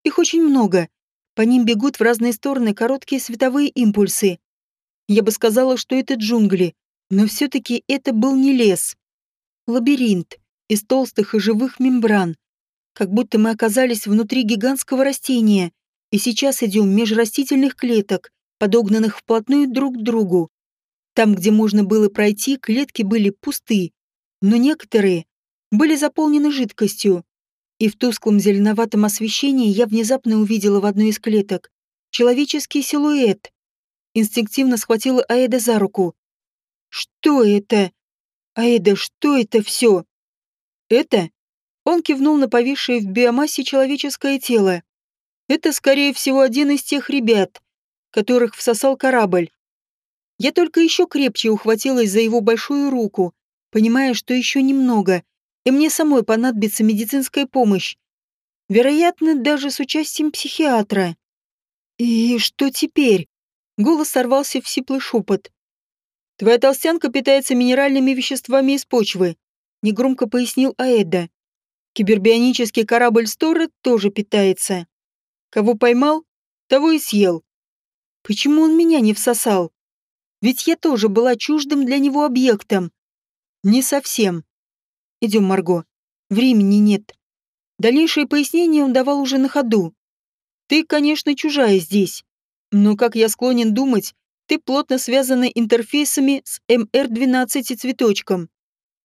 Их очень много. По ним бегут в разные стороны короткие световые импульсы. Я бы сказала, что это джунгли, но все-таки это был не лес. Лабиринт из толстых и живых мембран. Как будто мы оказались внутри гигантского растения и сейчас идем меж растительных клеток, подогнанных вплотную друг к другу. Там, где можно было пройти, клетки были пусты, но некоторые были заполнены жидкостью. И в тусклом зеленоватом освещении я внезапно увидела в одной из клеток человеческий силуэт. Инстинктивно схватила Аэда за руку. «Что это? Аэда, что это все?» «Это?» Он кивнул на повисшее в биомассе человеческое тело. «Это, скорее всего, один из тех ребят, которых всосал корабль. Я только еще крепче ухватилась за его большую руку, понимая, что еще немного, и мне самой понадобится медицинская помощь. Вероятно, даже с участием психиатра. И что теперь? Голос сорвался в сиплый шепот. Твоя толстянка питается минеральными веществами из почвы негромко пояснил Аэда. Кибербионический корабль Стора тоже питается. Кого поймал, того и съел. Почему он меня не всосал? Ведь я тоже была чуждым для него объектом. Не совсем. Идем, Марго. Времени нет. Дальнейшие пояснения он давал уже на ходу. Ты, конечно, чужая здесь. Но, как я склонен думать, ты плотно связана интерфейсами с МР-12 и цветочком.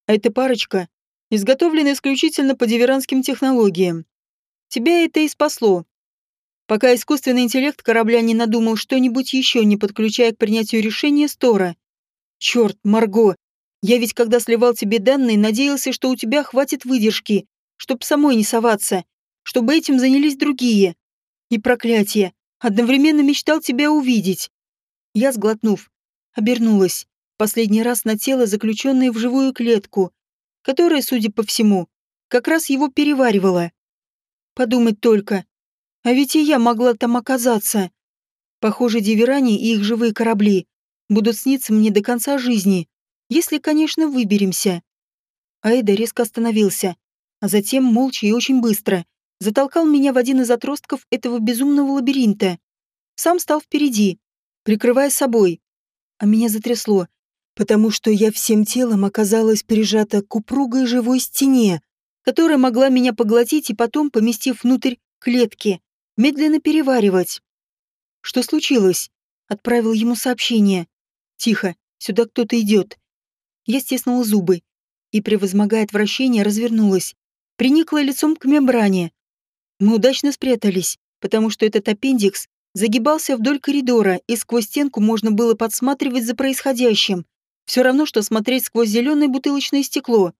А эта парочка изготовлена исключительно по диверанским технологиям. Тебя это и спасло. Пока искусственный интеллект корабля не надумал что-нибудь еще, не подключая к принятию решения Стора, Черт, Марго, я ведь когда сливал тебе данные, надеялся, что у тебя хватит выдержки, чтоб самой не соваться, чтобы этим занялись другие. И проклятие, одновременно мечтал тебя увидеть. Я, сглотнув, обернулась, последний раз на тело, заключенное в живую клетку, которая, судя по всему, как раз его переваривала. Подумать только, а ведь и я могла там оказаться. Похоже, Диверани и их живые корабли будут сниться мне до конца жизни, если, конечно, выберемся. Аэда резко остановился, а затем, молча и очень быстро, затолкал меня в один из отростков этого безумного лабиринта. Сам стал впереди, прикрывая собой. А меня затрясло, потому что я всем телом оказалась прижата к упругой живой стене, которая могла меня поглотить и потом, поместив внутрь клетки, медленно переваривать. «Что случилось?» Отправил ему сообщение. «Тихо, сюда кто-то идет». Я стиснула зубы и, превозмогая отвращение, развернулась. Приникла лицом к мембране. Мы удачно спрятались, потому что этот аппендикс загибался вдоль коридора, и сквозь стенку можно было подсматривать за происходящим. Все равно, что смотреть сквозь зеленое бутылочное стекло.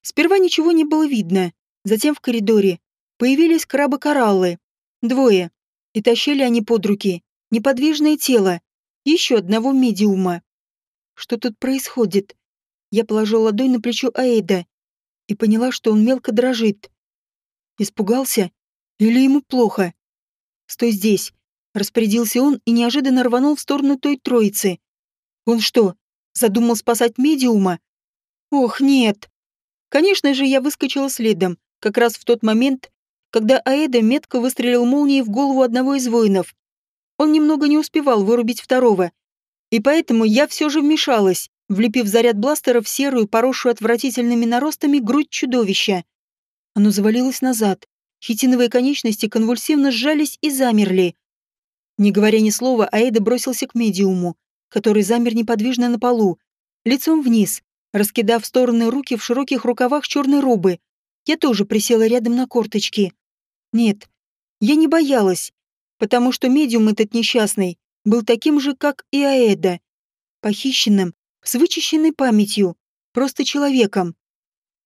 Сперва ничего не было видно. Затем в коридоре появились крабы-кораллы. Двое. И тащили они под руки неподвижное тело еще одного медиума. Что тут происходит? Я положила ладонь на плечо Аэда и поняла, что он мелко дрожит. Испугался? Или ему плохо? «Стой здесь», — распорядился он и неожиданно рванул в сторону той троицы. «Он что, задумал спасать медиума?» «Ох, нет!» Конечно же, я выскочила следом, как раз в тот момент, когда Аэда метко выстрелил молнией в голову одного из воинов. Он немного не успевал вырубить второго. И поэтому я все же вмешалась, влепив заряд бластера в серую, поросшую отвратительными наростами грудь чудовища. Оно завалилось назад. Хитиновые конечности конвульсивно сжались и замерли. Не говоря ни слова, Аэда бросился к медиуму, который замер неподвижно на полу, лицом вниз, раскидав в стороны руки в широких рукавах черной робы. Я тоже присела рядом на корточки. Нет, я не боялась, потому что медиум этот несчастный был таким же, как и Аэда, похищенным, с вычищенной памятью, просто человеком.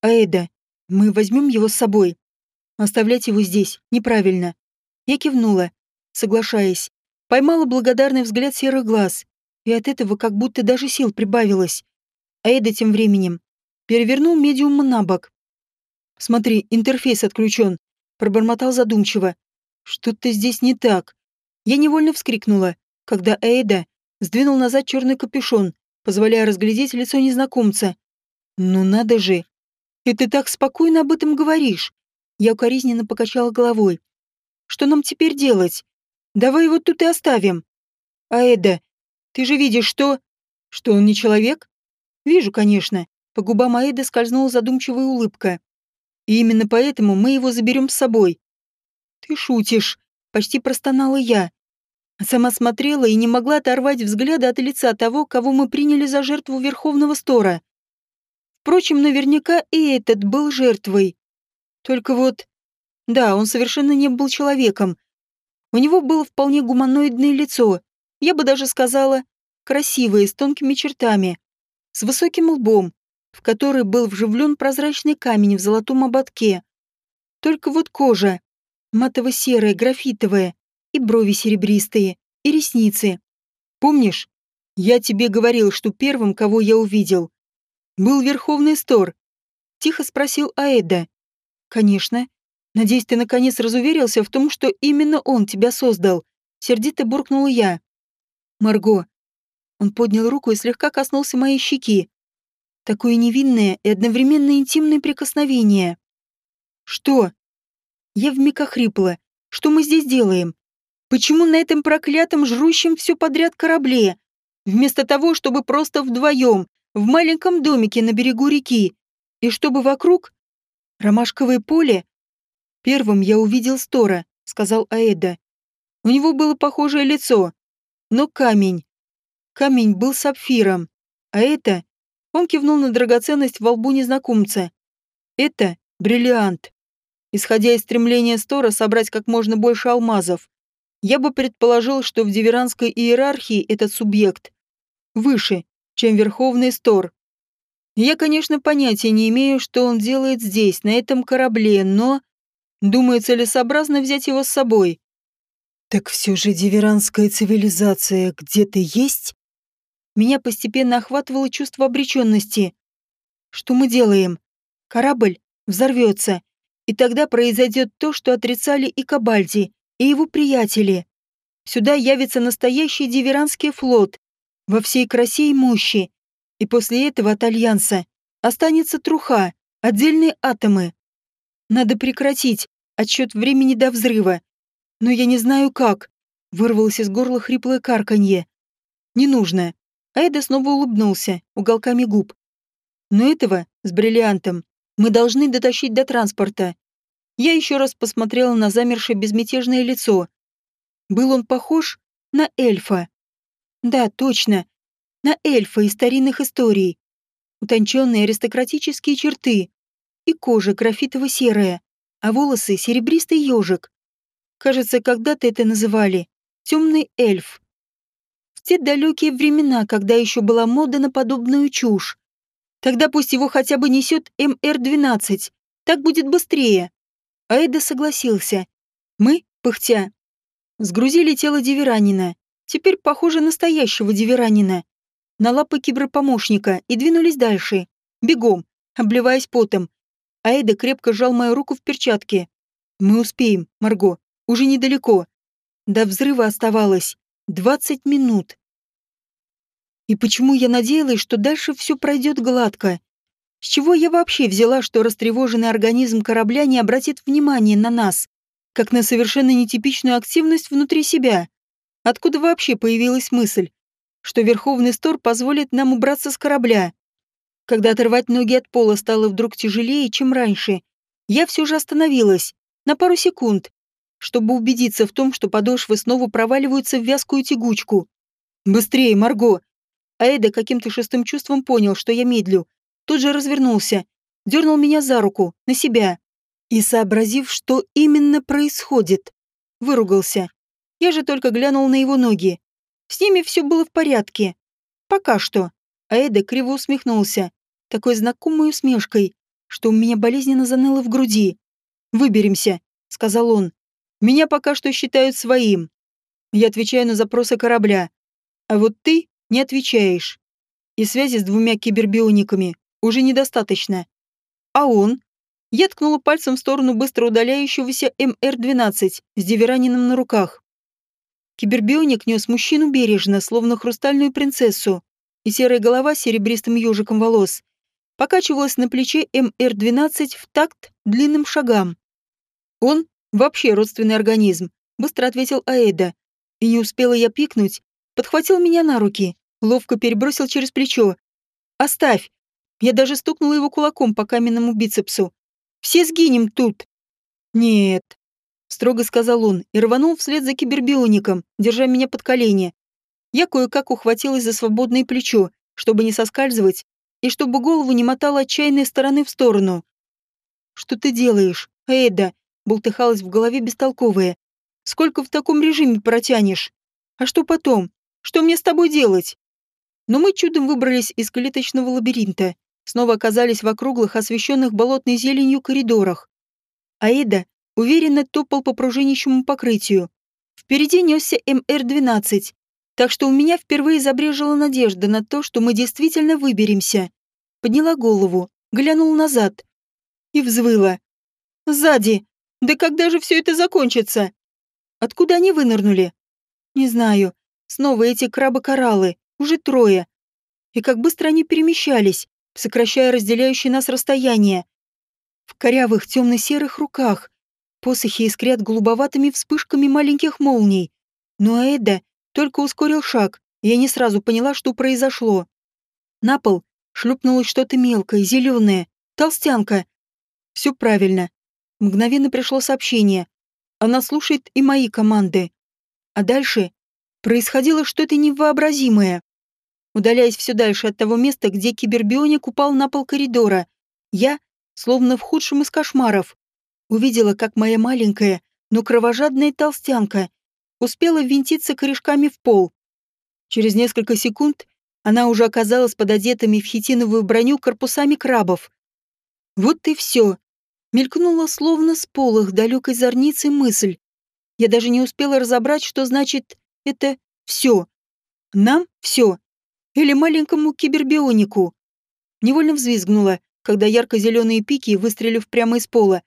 Аэда, мы возьмем его с собой. Оставлять его здесь неправильно. Я кивнула, соглашаясь. Поймала благодарный взгляд серых глаз, и от этого как будто даже сил прибавилось. Аэда тем временем перевернул медиума на бок. «Смотри, интерфейс отключен», — пробормотал задумчиво. Что-то здесь не так. Я невольно вскрикнула, когда Эйда сдвинул назад черный капюшон, позволяя разглядеть лицо незнакомца. Ну надо же. И ты так спокойно об этом говоришь. Я укоризненно покачала головой. Что нам теперь делать? Давай его тут и оставим. Аэда, ты же видишь, что... Что он не человек? Вижу, конечно. По губам Аэда скользнула задумчивая улыбка. И именно поэтому мы его заберем с собой. «Ты шутишь!» — почти простонала я. Сама смотрела и не могла оторвать взгляда от лица того, кого мы приняли за жертву Верховного Стора. Впрочем, наверняка и этот был жертвой. Только вот... Да, он совершенно не был человеком. У него было вполне гуманоидное лицо, я бы даже сказала, красивое, с тонкими чертами, с высоким лбом, в который был вживлен прозрачный камень в золотом ободке. Только вот кожа матово-серая, графитовая, и брови серебристые, и ресницы. Помнишь, я тебе говорил, что первым, кого я увидел, был Верховный Стор? Тихо спросил Аэда. Конечно. Надеюсь, ты наконец разуверился в том, что именно он тебя создал. Сердито буркнула я. Марго. Он поднял руку и слегка коснулся моей щеки. Такое невинное и одновременно интимное прикосновение. Что? Я вмиг охрипла. Что мы здесь делаем? Почему на этом проклятом жрущем все подряд корабле? Вместо того, чтобы просто вдвоем, в маленьком домике на берегу реки, и чтобы вокруг... Ромашковое поле? Первым я увидел Стора, сказал Аэда. У него было похожее лицо, но камень. Камень был сапфиром, а это... Он кивнул на драгоценность во лбу незнакомца. Это бриллиант. Исходя из стремления Стора собрать как можно больше алмазов, я бы предположил, что в диверанской иерархии этот субъект выше, чем Верховный Стор. Я, конечно, понятия не имею, что он делает здесь, на этом корабле, но... Думаю, целесообразно взять его с собой. Так все же диверанская цивилизация где-то есть? Меня постепенно охватывало чувство обреченности. Что мы делаем? Корабль взорвется, и тогда произойдет то, что отрицали и Кабальди, и его приятели. Сюда явится настоящий диверанский флот во всей красе и мощи, и после этого от Альянса останется труха, отдельные атомы. Надо прекратить отсчет времени до взрыва. Но я не знаю как. Вырвалось из горла хриплое карканье. Не нужно. Айда снова улыбнулся, уголками губ. Но этого, с бриллиантом, мы должны дотащить до транспорта. Я еще раз посмотрела на замершее безмятежное лицо. Был он похож на эльфа. Да, точно, на эльфа из старинных историй. Утонченные аристократические черты. И кожа графитово-серая, а волосы серебристый ежик. Кажется, когда-то это называли темный эльф. В те далекие времена, когда еще была мода на подобную чушь. Тогда пусть его хотя бы несет МР-12. Так будет быстрее. Аэда согласился. Мы, пыхтя, сгрузили тело Диверанина. Теперь, похоже, настоящего Диверанина на лапы киберпомощника и двинулись дальше. Бегом, обливаясь потом. Аэда крепко сжал мою руку в перчатке. «Мы успеем, Марго. Уже недалеко. До взрыва оставалось 20 минут». И почему я надеялась, что дальше все пройдет гладко? С чего я вообще взяла, что растревоженный организм корабля не обратит внимания на нас, как на совершенно нетипичную активность внутри себя? Откуда вообще появилась мысль, что Верховный Стор позволит нам убраться с корабля. Когда оторвать ноги от пола стало вдруг тяжелее, чем раньше, я все же остановилась на пару секунд, чтобы убедиться в том, что подошвы снова проваливаются в вязкую тягучку. «Быстрее, Марго!» Аэда каким-то шестым чувством понял, что я медлю. Тут же развернулся, дернул меня за руку, на себя. И, сообразив, что именно происходит, выругался. Я же только глянул на его ноги. С ними все было в порядке. Пока что. А Эда криво усмехнулся, такой знакомой усмешкой, что у меня болезненно заныло в груди. «Выберемся», — сказал он. «Меня пока что считают своим. Я отвечаю на запросы корабля. А вот ты не отвечаешь. И связи с двумя кибербиониками уже недостаточно. А он?» Я ткнула пальцем в сторону быстро удаляющегося МР-12 с диверанином на руках. Кибербионик нес мужчину бережно, словно хрустальную принцессу, и серая голова с серебристым ежиком волос покачивалась на плече МР-12 в такт длинным шагам. «Он вообще родственный организм», — быстро ответил Аэда. И не успела я пикнуть, подхватил меня на руки, ловко перебросил через плечо. «Оставь!» Я даже стукнула его кулаком по каменному бицепсу. «Все сгинем тут!» «Нет, строго сказал он и рванул вслед за кибербиоником, держа меня под колени. Я кое-как ухватилась за свободное плечо, чтобы не соскальзывать, и чтобы голову не мотало отчаянной стороны в сторону. «Что ты делаешь, Эйда?» — бултыхалась в голове бестолковая. «Сколько в таком режиме протянешь? А что потом? Что мне с тобой делать?» Но мы чудом выбрались из клеточного лабиринта, снова оказались в округлых, освещенных болотной зеленью коридорах. Аэда уверенно топал по пружинищему покрытию. Впереди несся МР-12, так что у меня впервые забрежила надежда на то, что мы действительно выберемся. Подняла голову, глянула назад и взвыла. «Сзади! Да когда же все это закончится?» Откуда они вынырнули? Не знаю. Снова эти крабы-кораллы, уже трое. И как быстро они перемещались, сокращая разделяющее нас расстояние. В корявых темно-серых руках Посохи искрят голубоватыми вспышками маленьких молний. Но Эда только ускорил шаг, и я не сразу поняла, что произошло. На пол шлепнулось что-то мелкое, зеленое, толстянка. Все правильно. Мгновенно пришло сообщение. Она слушает и мои команды. А дальше происходило что-то невообразимое. Удаляясь все дальше от того места, где кибербионик упал на пол коридора, я, словно в худшем из кошмаров, Увидела, как моя маленькая, но кровожадная толстянка успела ввинтиться корешками в пол. Через несколько секунд Она уже оказалась под одетыми в хитиновую броню корпусами крабов. Вот и все. Мелькнула словно с полых далекой зорницы мысль. Я даже не успела разобрать, что значит это «все». Нам все. Или маленькому кибербионику. Невольно взвизгнула, когда ярко-зеленые пики, выстрелив прямо из пола,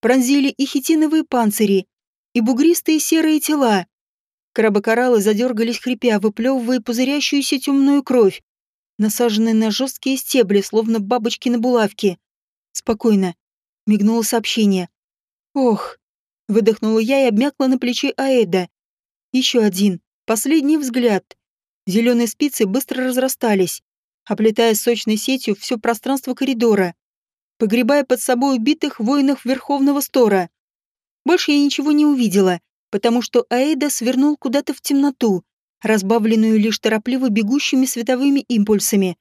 пронзили и хитиновые панцири, и бугристые серые тела. Крабокораллы задергались, хрипя, выплевывая пузырящуюся темную кровь, насаженные на жесткие стебли, словно бабочки на булавке. Спокойно. Мигнуло сообщение. Ох. Выдохнула я и обмякла на плече Аэда. Еще один. Последний взгляд. Зеленые спицы быстро разрастались, оплетая сочной сетью все пространство коридора, погребая под собой убитых воинов Верховного Стора. Больше я ничего не увидела, потому что Аэда свернул куда-то в темноту, разбавленную лишь торопливо бегущими световыми импульсами.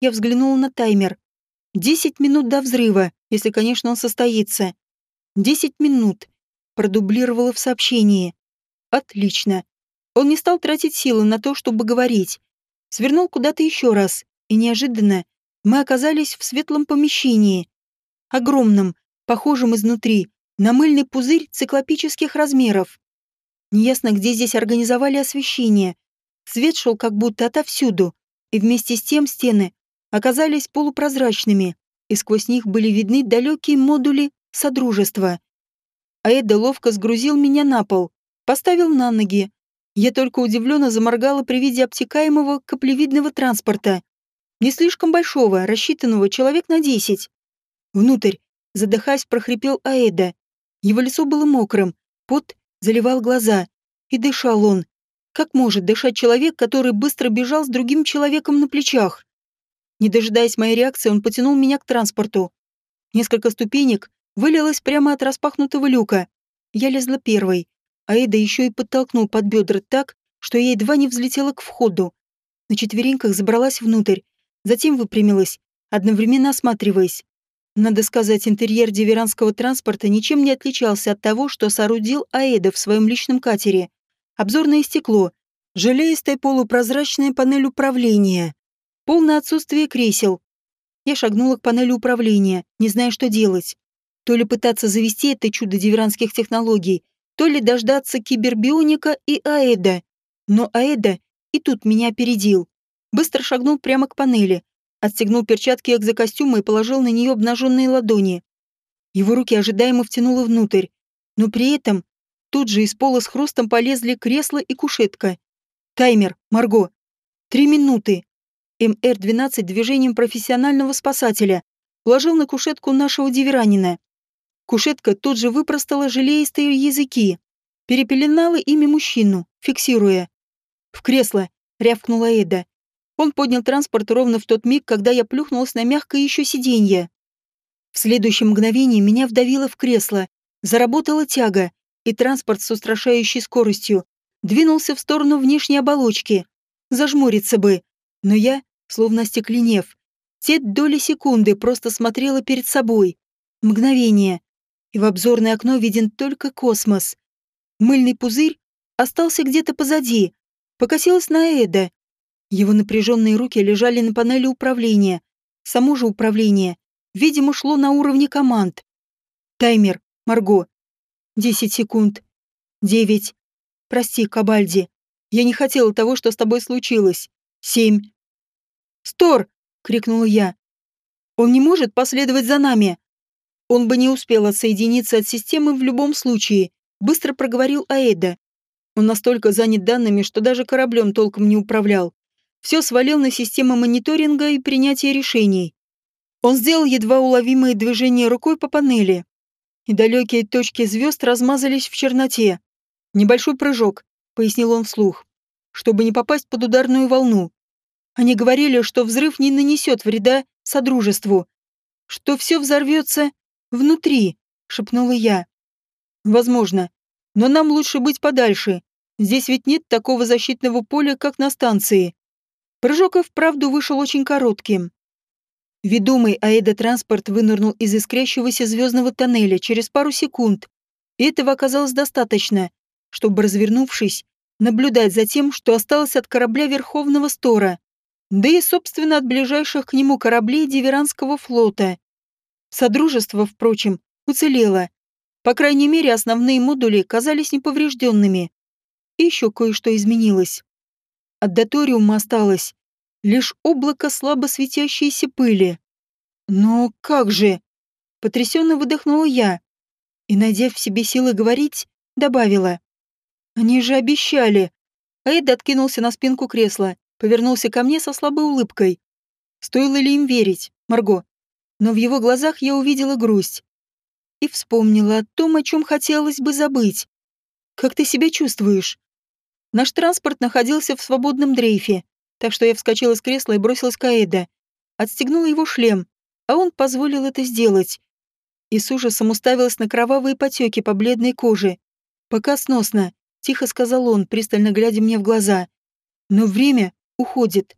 Я взглянула на таймер. Десять минут до взрыва, если, конечно, он состоится. Десять минут. Продублировала в сообщении. Отлично. Он не стал тратить силы на то, чтобы говорить. Свернул куда-то еще раз, и неожиданно мы оказались в светлом помещении. Огромном, похожем изнутри, на мыльный пузырь циклопических размеров. Неясно, где здесь организовали освещение. Свет шел как будто отовсюду, и вместе с тем стены оказались полупрозрачными, и сквозь них были видны далекие модули Содружества. А Эда ловко сгрузил меня на пол, поставил на ноги. Я только удивленно заморгала при виде обтекаемого каплевидного транспорта. Не слишком большого, рассчитанного человек на десять. Внутрь, задыхаясь, прохрипел Аэда. Его лицо было мокрым, пот заливал глаза. И дышал он. Как может дышать человек, который быстро бежал с другим человеком на плечах? Не дожидаясь моей реакции, он потянул меня к транспорту. Несколько ступенек вылилось прямо от распахнутого люка. Я лезла первой, а Эда еще и подтолкнул под бедра так, что я едва не взлетела к входу. На четвереньках забралась внутрь, затем выпрямилась, одновременно осматриваясь. Надо сказать, интерьер диверанского транспорта ничем не отличался от того, что соорудил Аэда в своем личном катере. Обзорное стекло, желеистая полупрозрачная панель управления, полное отсутствие кресел. Я шагнула к панели управления, не зная, что делать. То ли пытаться завести это чудо диверанских технологий, то ли дождаться кибербионика и Аэда. Но Аэда и тут меня опередил. Быстро шагнул прямо к панели, отстегнул перчатки экзокостюма и положил на нее обнаженные ладони. Его руки ожидаемо втянуло внутрь, но при этом тут же из пола с хрустом полезли кресло и кушетка. Таймер, Марго. Три минуты. МР-12 движением профессионального спасателя положил на кушетку нашего диверанина. Кушетка тут же выпростала желеистые языки, перепеленала ими мужчину, фиксируя. «В кресло!» — рявкнула Эда. Он поднял транспорт ровно в тот миг, когда я плюхнулась на мягкое еще сиденье. В следующем мгновении меня вдавило в кресло, заработала тяга, и транспорт с устрашающей скоростью двинулся в сторону внешней оболочки. Зажмуриться бы. Но я, словно остекленев, те доли секунды просто смотрела перед собой. Мгновение и в обзорное окно виден только космос. Мыльный пузырь остался где-то позади, покосилась на Эда. Его напряженные руки лежали на панели управления. Само же управление, видимо, шло на уровне команд. Таймер, Марго. Десять секунд. Девять. Прости, Кабальди. Я не хотела того, что с тобой случилось. Семь. «Стор!» — крикнула я. «Он не может последовать за нами!» Он бы не успел отсоединиться от системы в любом случае, быстро проговорил Аэда. Он настолько занят данными, что даже кораблем толком не управлял. Все свалил на систему мониторинга и принятия решений. Он сделал едва уловимые движения рукой по панели, и далекие точки звезд размазались в черноте. «Небольшой прыжок», — пояснил он вслух, чтобы не попасть под ударную волну. Они говорили, что взрыв не нанесет вреда Содружеству, что все взорвется «Внутри», — шепнула я. «Возможно. Но нам лучше быть подальше. Здесь ведь нет такого защитного поля, как на станции». Прыжок и вправду вышел очень коротким. Ведомый аэдотранспорт вынырнул из искрящегося звездного тоннеля через пару секунд, и этого оказалось достаточно, чтобы, развернувшись, наблюдать за тем, что осталось от корабля Верховного Стора. Да и, собственно, от ближайших к нему кораблей Диверанского флота. Содружество, впрочем, уцелело. По крайней мере, основные модули казались неповрежденными. И еще кое-что изменилось. От доториума осталось лишь облако слабо светящейся пыли. Но как же? Потрясенно выдохнула я и, найдя в себе силы говорить, добавила. Они же обещали. Эд откинулся на спинку кресла, повернулся ко мне со слабой улыбкой. Стоило ли им верить, Марго? Но в его глазах я увидела грусть. И вспомнила о том, о чем хотелось бы забыть. Как ты себя чувствуешь? Наш транспорт находился в свободном дрейфе, так что я вскочила с кресла и бросилась к Аэда. Отстегнула его шлем, а он позволил это сделать. И с ужасом уставилась на кровавые потеки по бледной коже. Пока сносно. Тихо сказал он, пристально глядя мне в глаза. Но время уходит.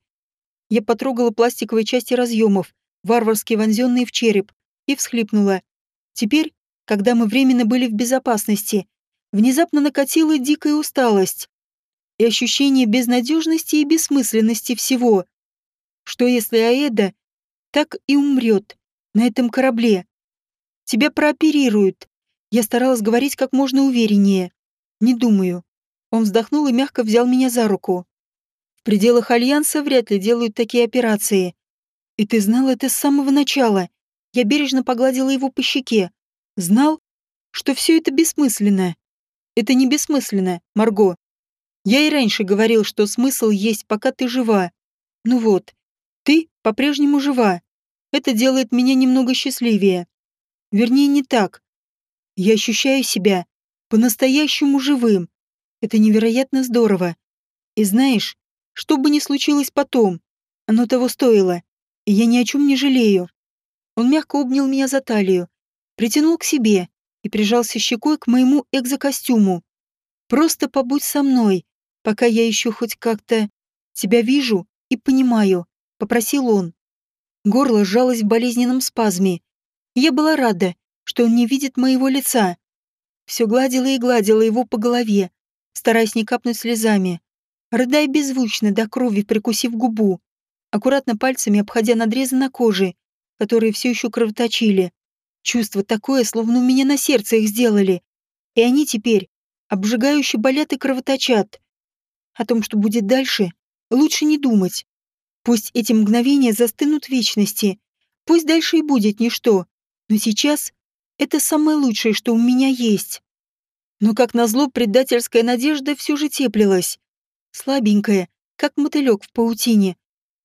Я потрогала пластиковые части разъемов, варварски вонзенные в череп, и всхлипнула. Теперь, когда мы временно были в безопасности, внезапно накатила дикая усталость и ощущение безнадежности и бессмысленности всего. Что если Аэда так и умрет на этом корабле? Тебя прооперируют. Я старалась говорить как можно увереннее. Не думаю. Он вздохнул и мягко взял меня за руку. Пределах Альянса вряд ли делают такие операции. И ты знал это с самого начала. Я бережно погладила его по щеке. Знал, что все это бессмысленно. Это не бессмысленно, Марго. Я и раньше говорил, что смысл есть, пока ты жива. Ну вот, ты по-прежнему жива. Это делает меня немного счастливее. Вернее, не так. Я ощущаю себя по-настоящему живым. Это невероятно здорово. И знаешь, что бы ни случилось потом, оно того стоило, и я ни о чем не жалею. Он мягко обнял меня за талию, притянул к себе и прижался щекой к моему экзокостюму. «Просто побудь со мной, пока я еще хоть как-то тебя вижу и понимаю», — попросил он. Горло сжалось в болезненном спазме. Я была рада, что он не видит моего лица, все гладила и гладила его по голове, стараясь не капнуть слезами. Рыдая беззвучно, до крови прикусив губу, аккуратно пальцами обходя надрезы на коже, которые все еще кровоточили. Чувство такое, словно у меня на сердце их сделали. И они теперь обжигающе болят и кровоточат. О том, что будет дальше, лучше не думать. Пусть эти мгновения застынут в вечности, пусть дальше и будет ничто, но сейчас это самое лучшее, что у меня есть. Но, как назло, предательская надежда все же теплилась. Слабенькая, как мотылек в паутине.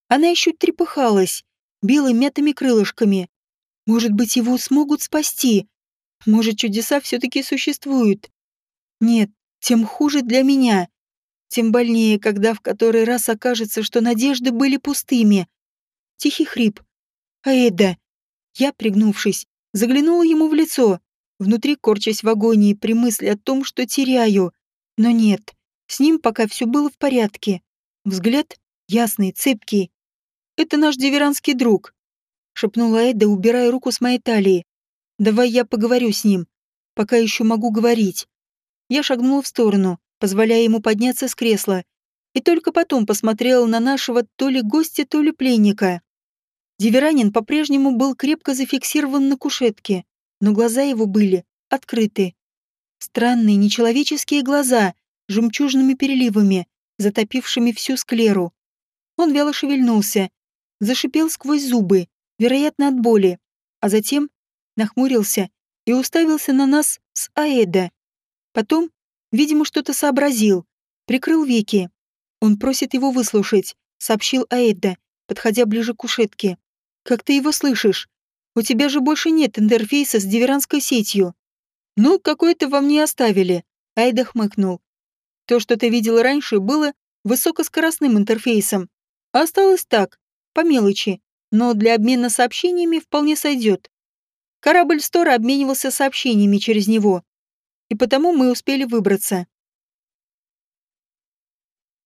Она еще трепыхалась, белыми мятыми крылышками. Может быть, его смогут спасти? Может, чудеса все-таки существуют? Нет, тем хуже для меня. Тем больнее, когда в который раз окажется, что надежды были пустыми. Тихий хрип. Аэда. Я, пригнувшись, Заглянула ему в лицо, внутри корчась в агонии при мысли о том, что теряю. Но нет, с ним пока все было в порядке. Взгляд ясный, цепкий. «Это наш диверанский друг», — шепнула Эда, убирая руку с моей талии. «Давай я поговорю с ним, пока еще могу говорить». Я шагнула в сторону, позволяя ему подняться с кресла, и только потом посмотрела на нашего то ли гостя, то ли пленника. Диверанин по-прежнему был крепко зафиксирован на кушетке, но глаза его были открыты. Странные нечеловеческие глаза жемчужными переливами, затопившими всю склеру. Он вяло шевельнулся, зашипел сквозь зубы, вероятно, от боли, а затем нахмурился и уставился на нас с Аэда. Потом, видимо, что-то сообразил, прикрыл веки. Он просит его выслушать, сообщил Аэда, подходя ближе к кушетке. Как ты его слышишь? У тебя же больше нет интерфейса с диверанской сетью. Ну, какой-то вам не оставили. Айда хмыкнул. То, что ты видел раньше, было высокоскоростным интерфейсом. осталось так, по мелочи, но для обмена сообщениями вполне сойдет. Корабль Стора обменивался сообщениями через него. И потому мы успели выбраться.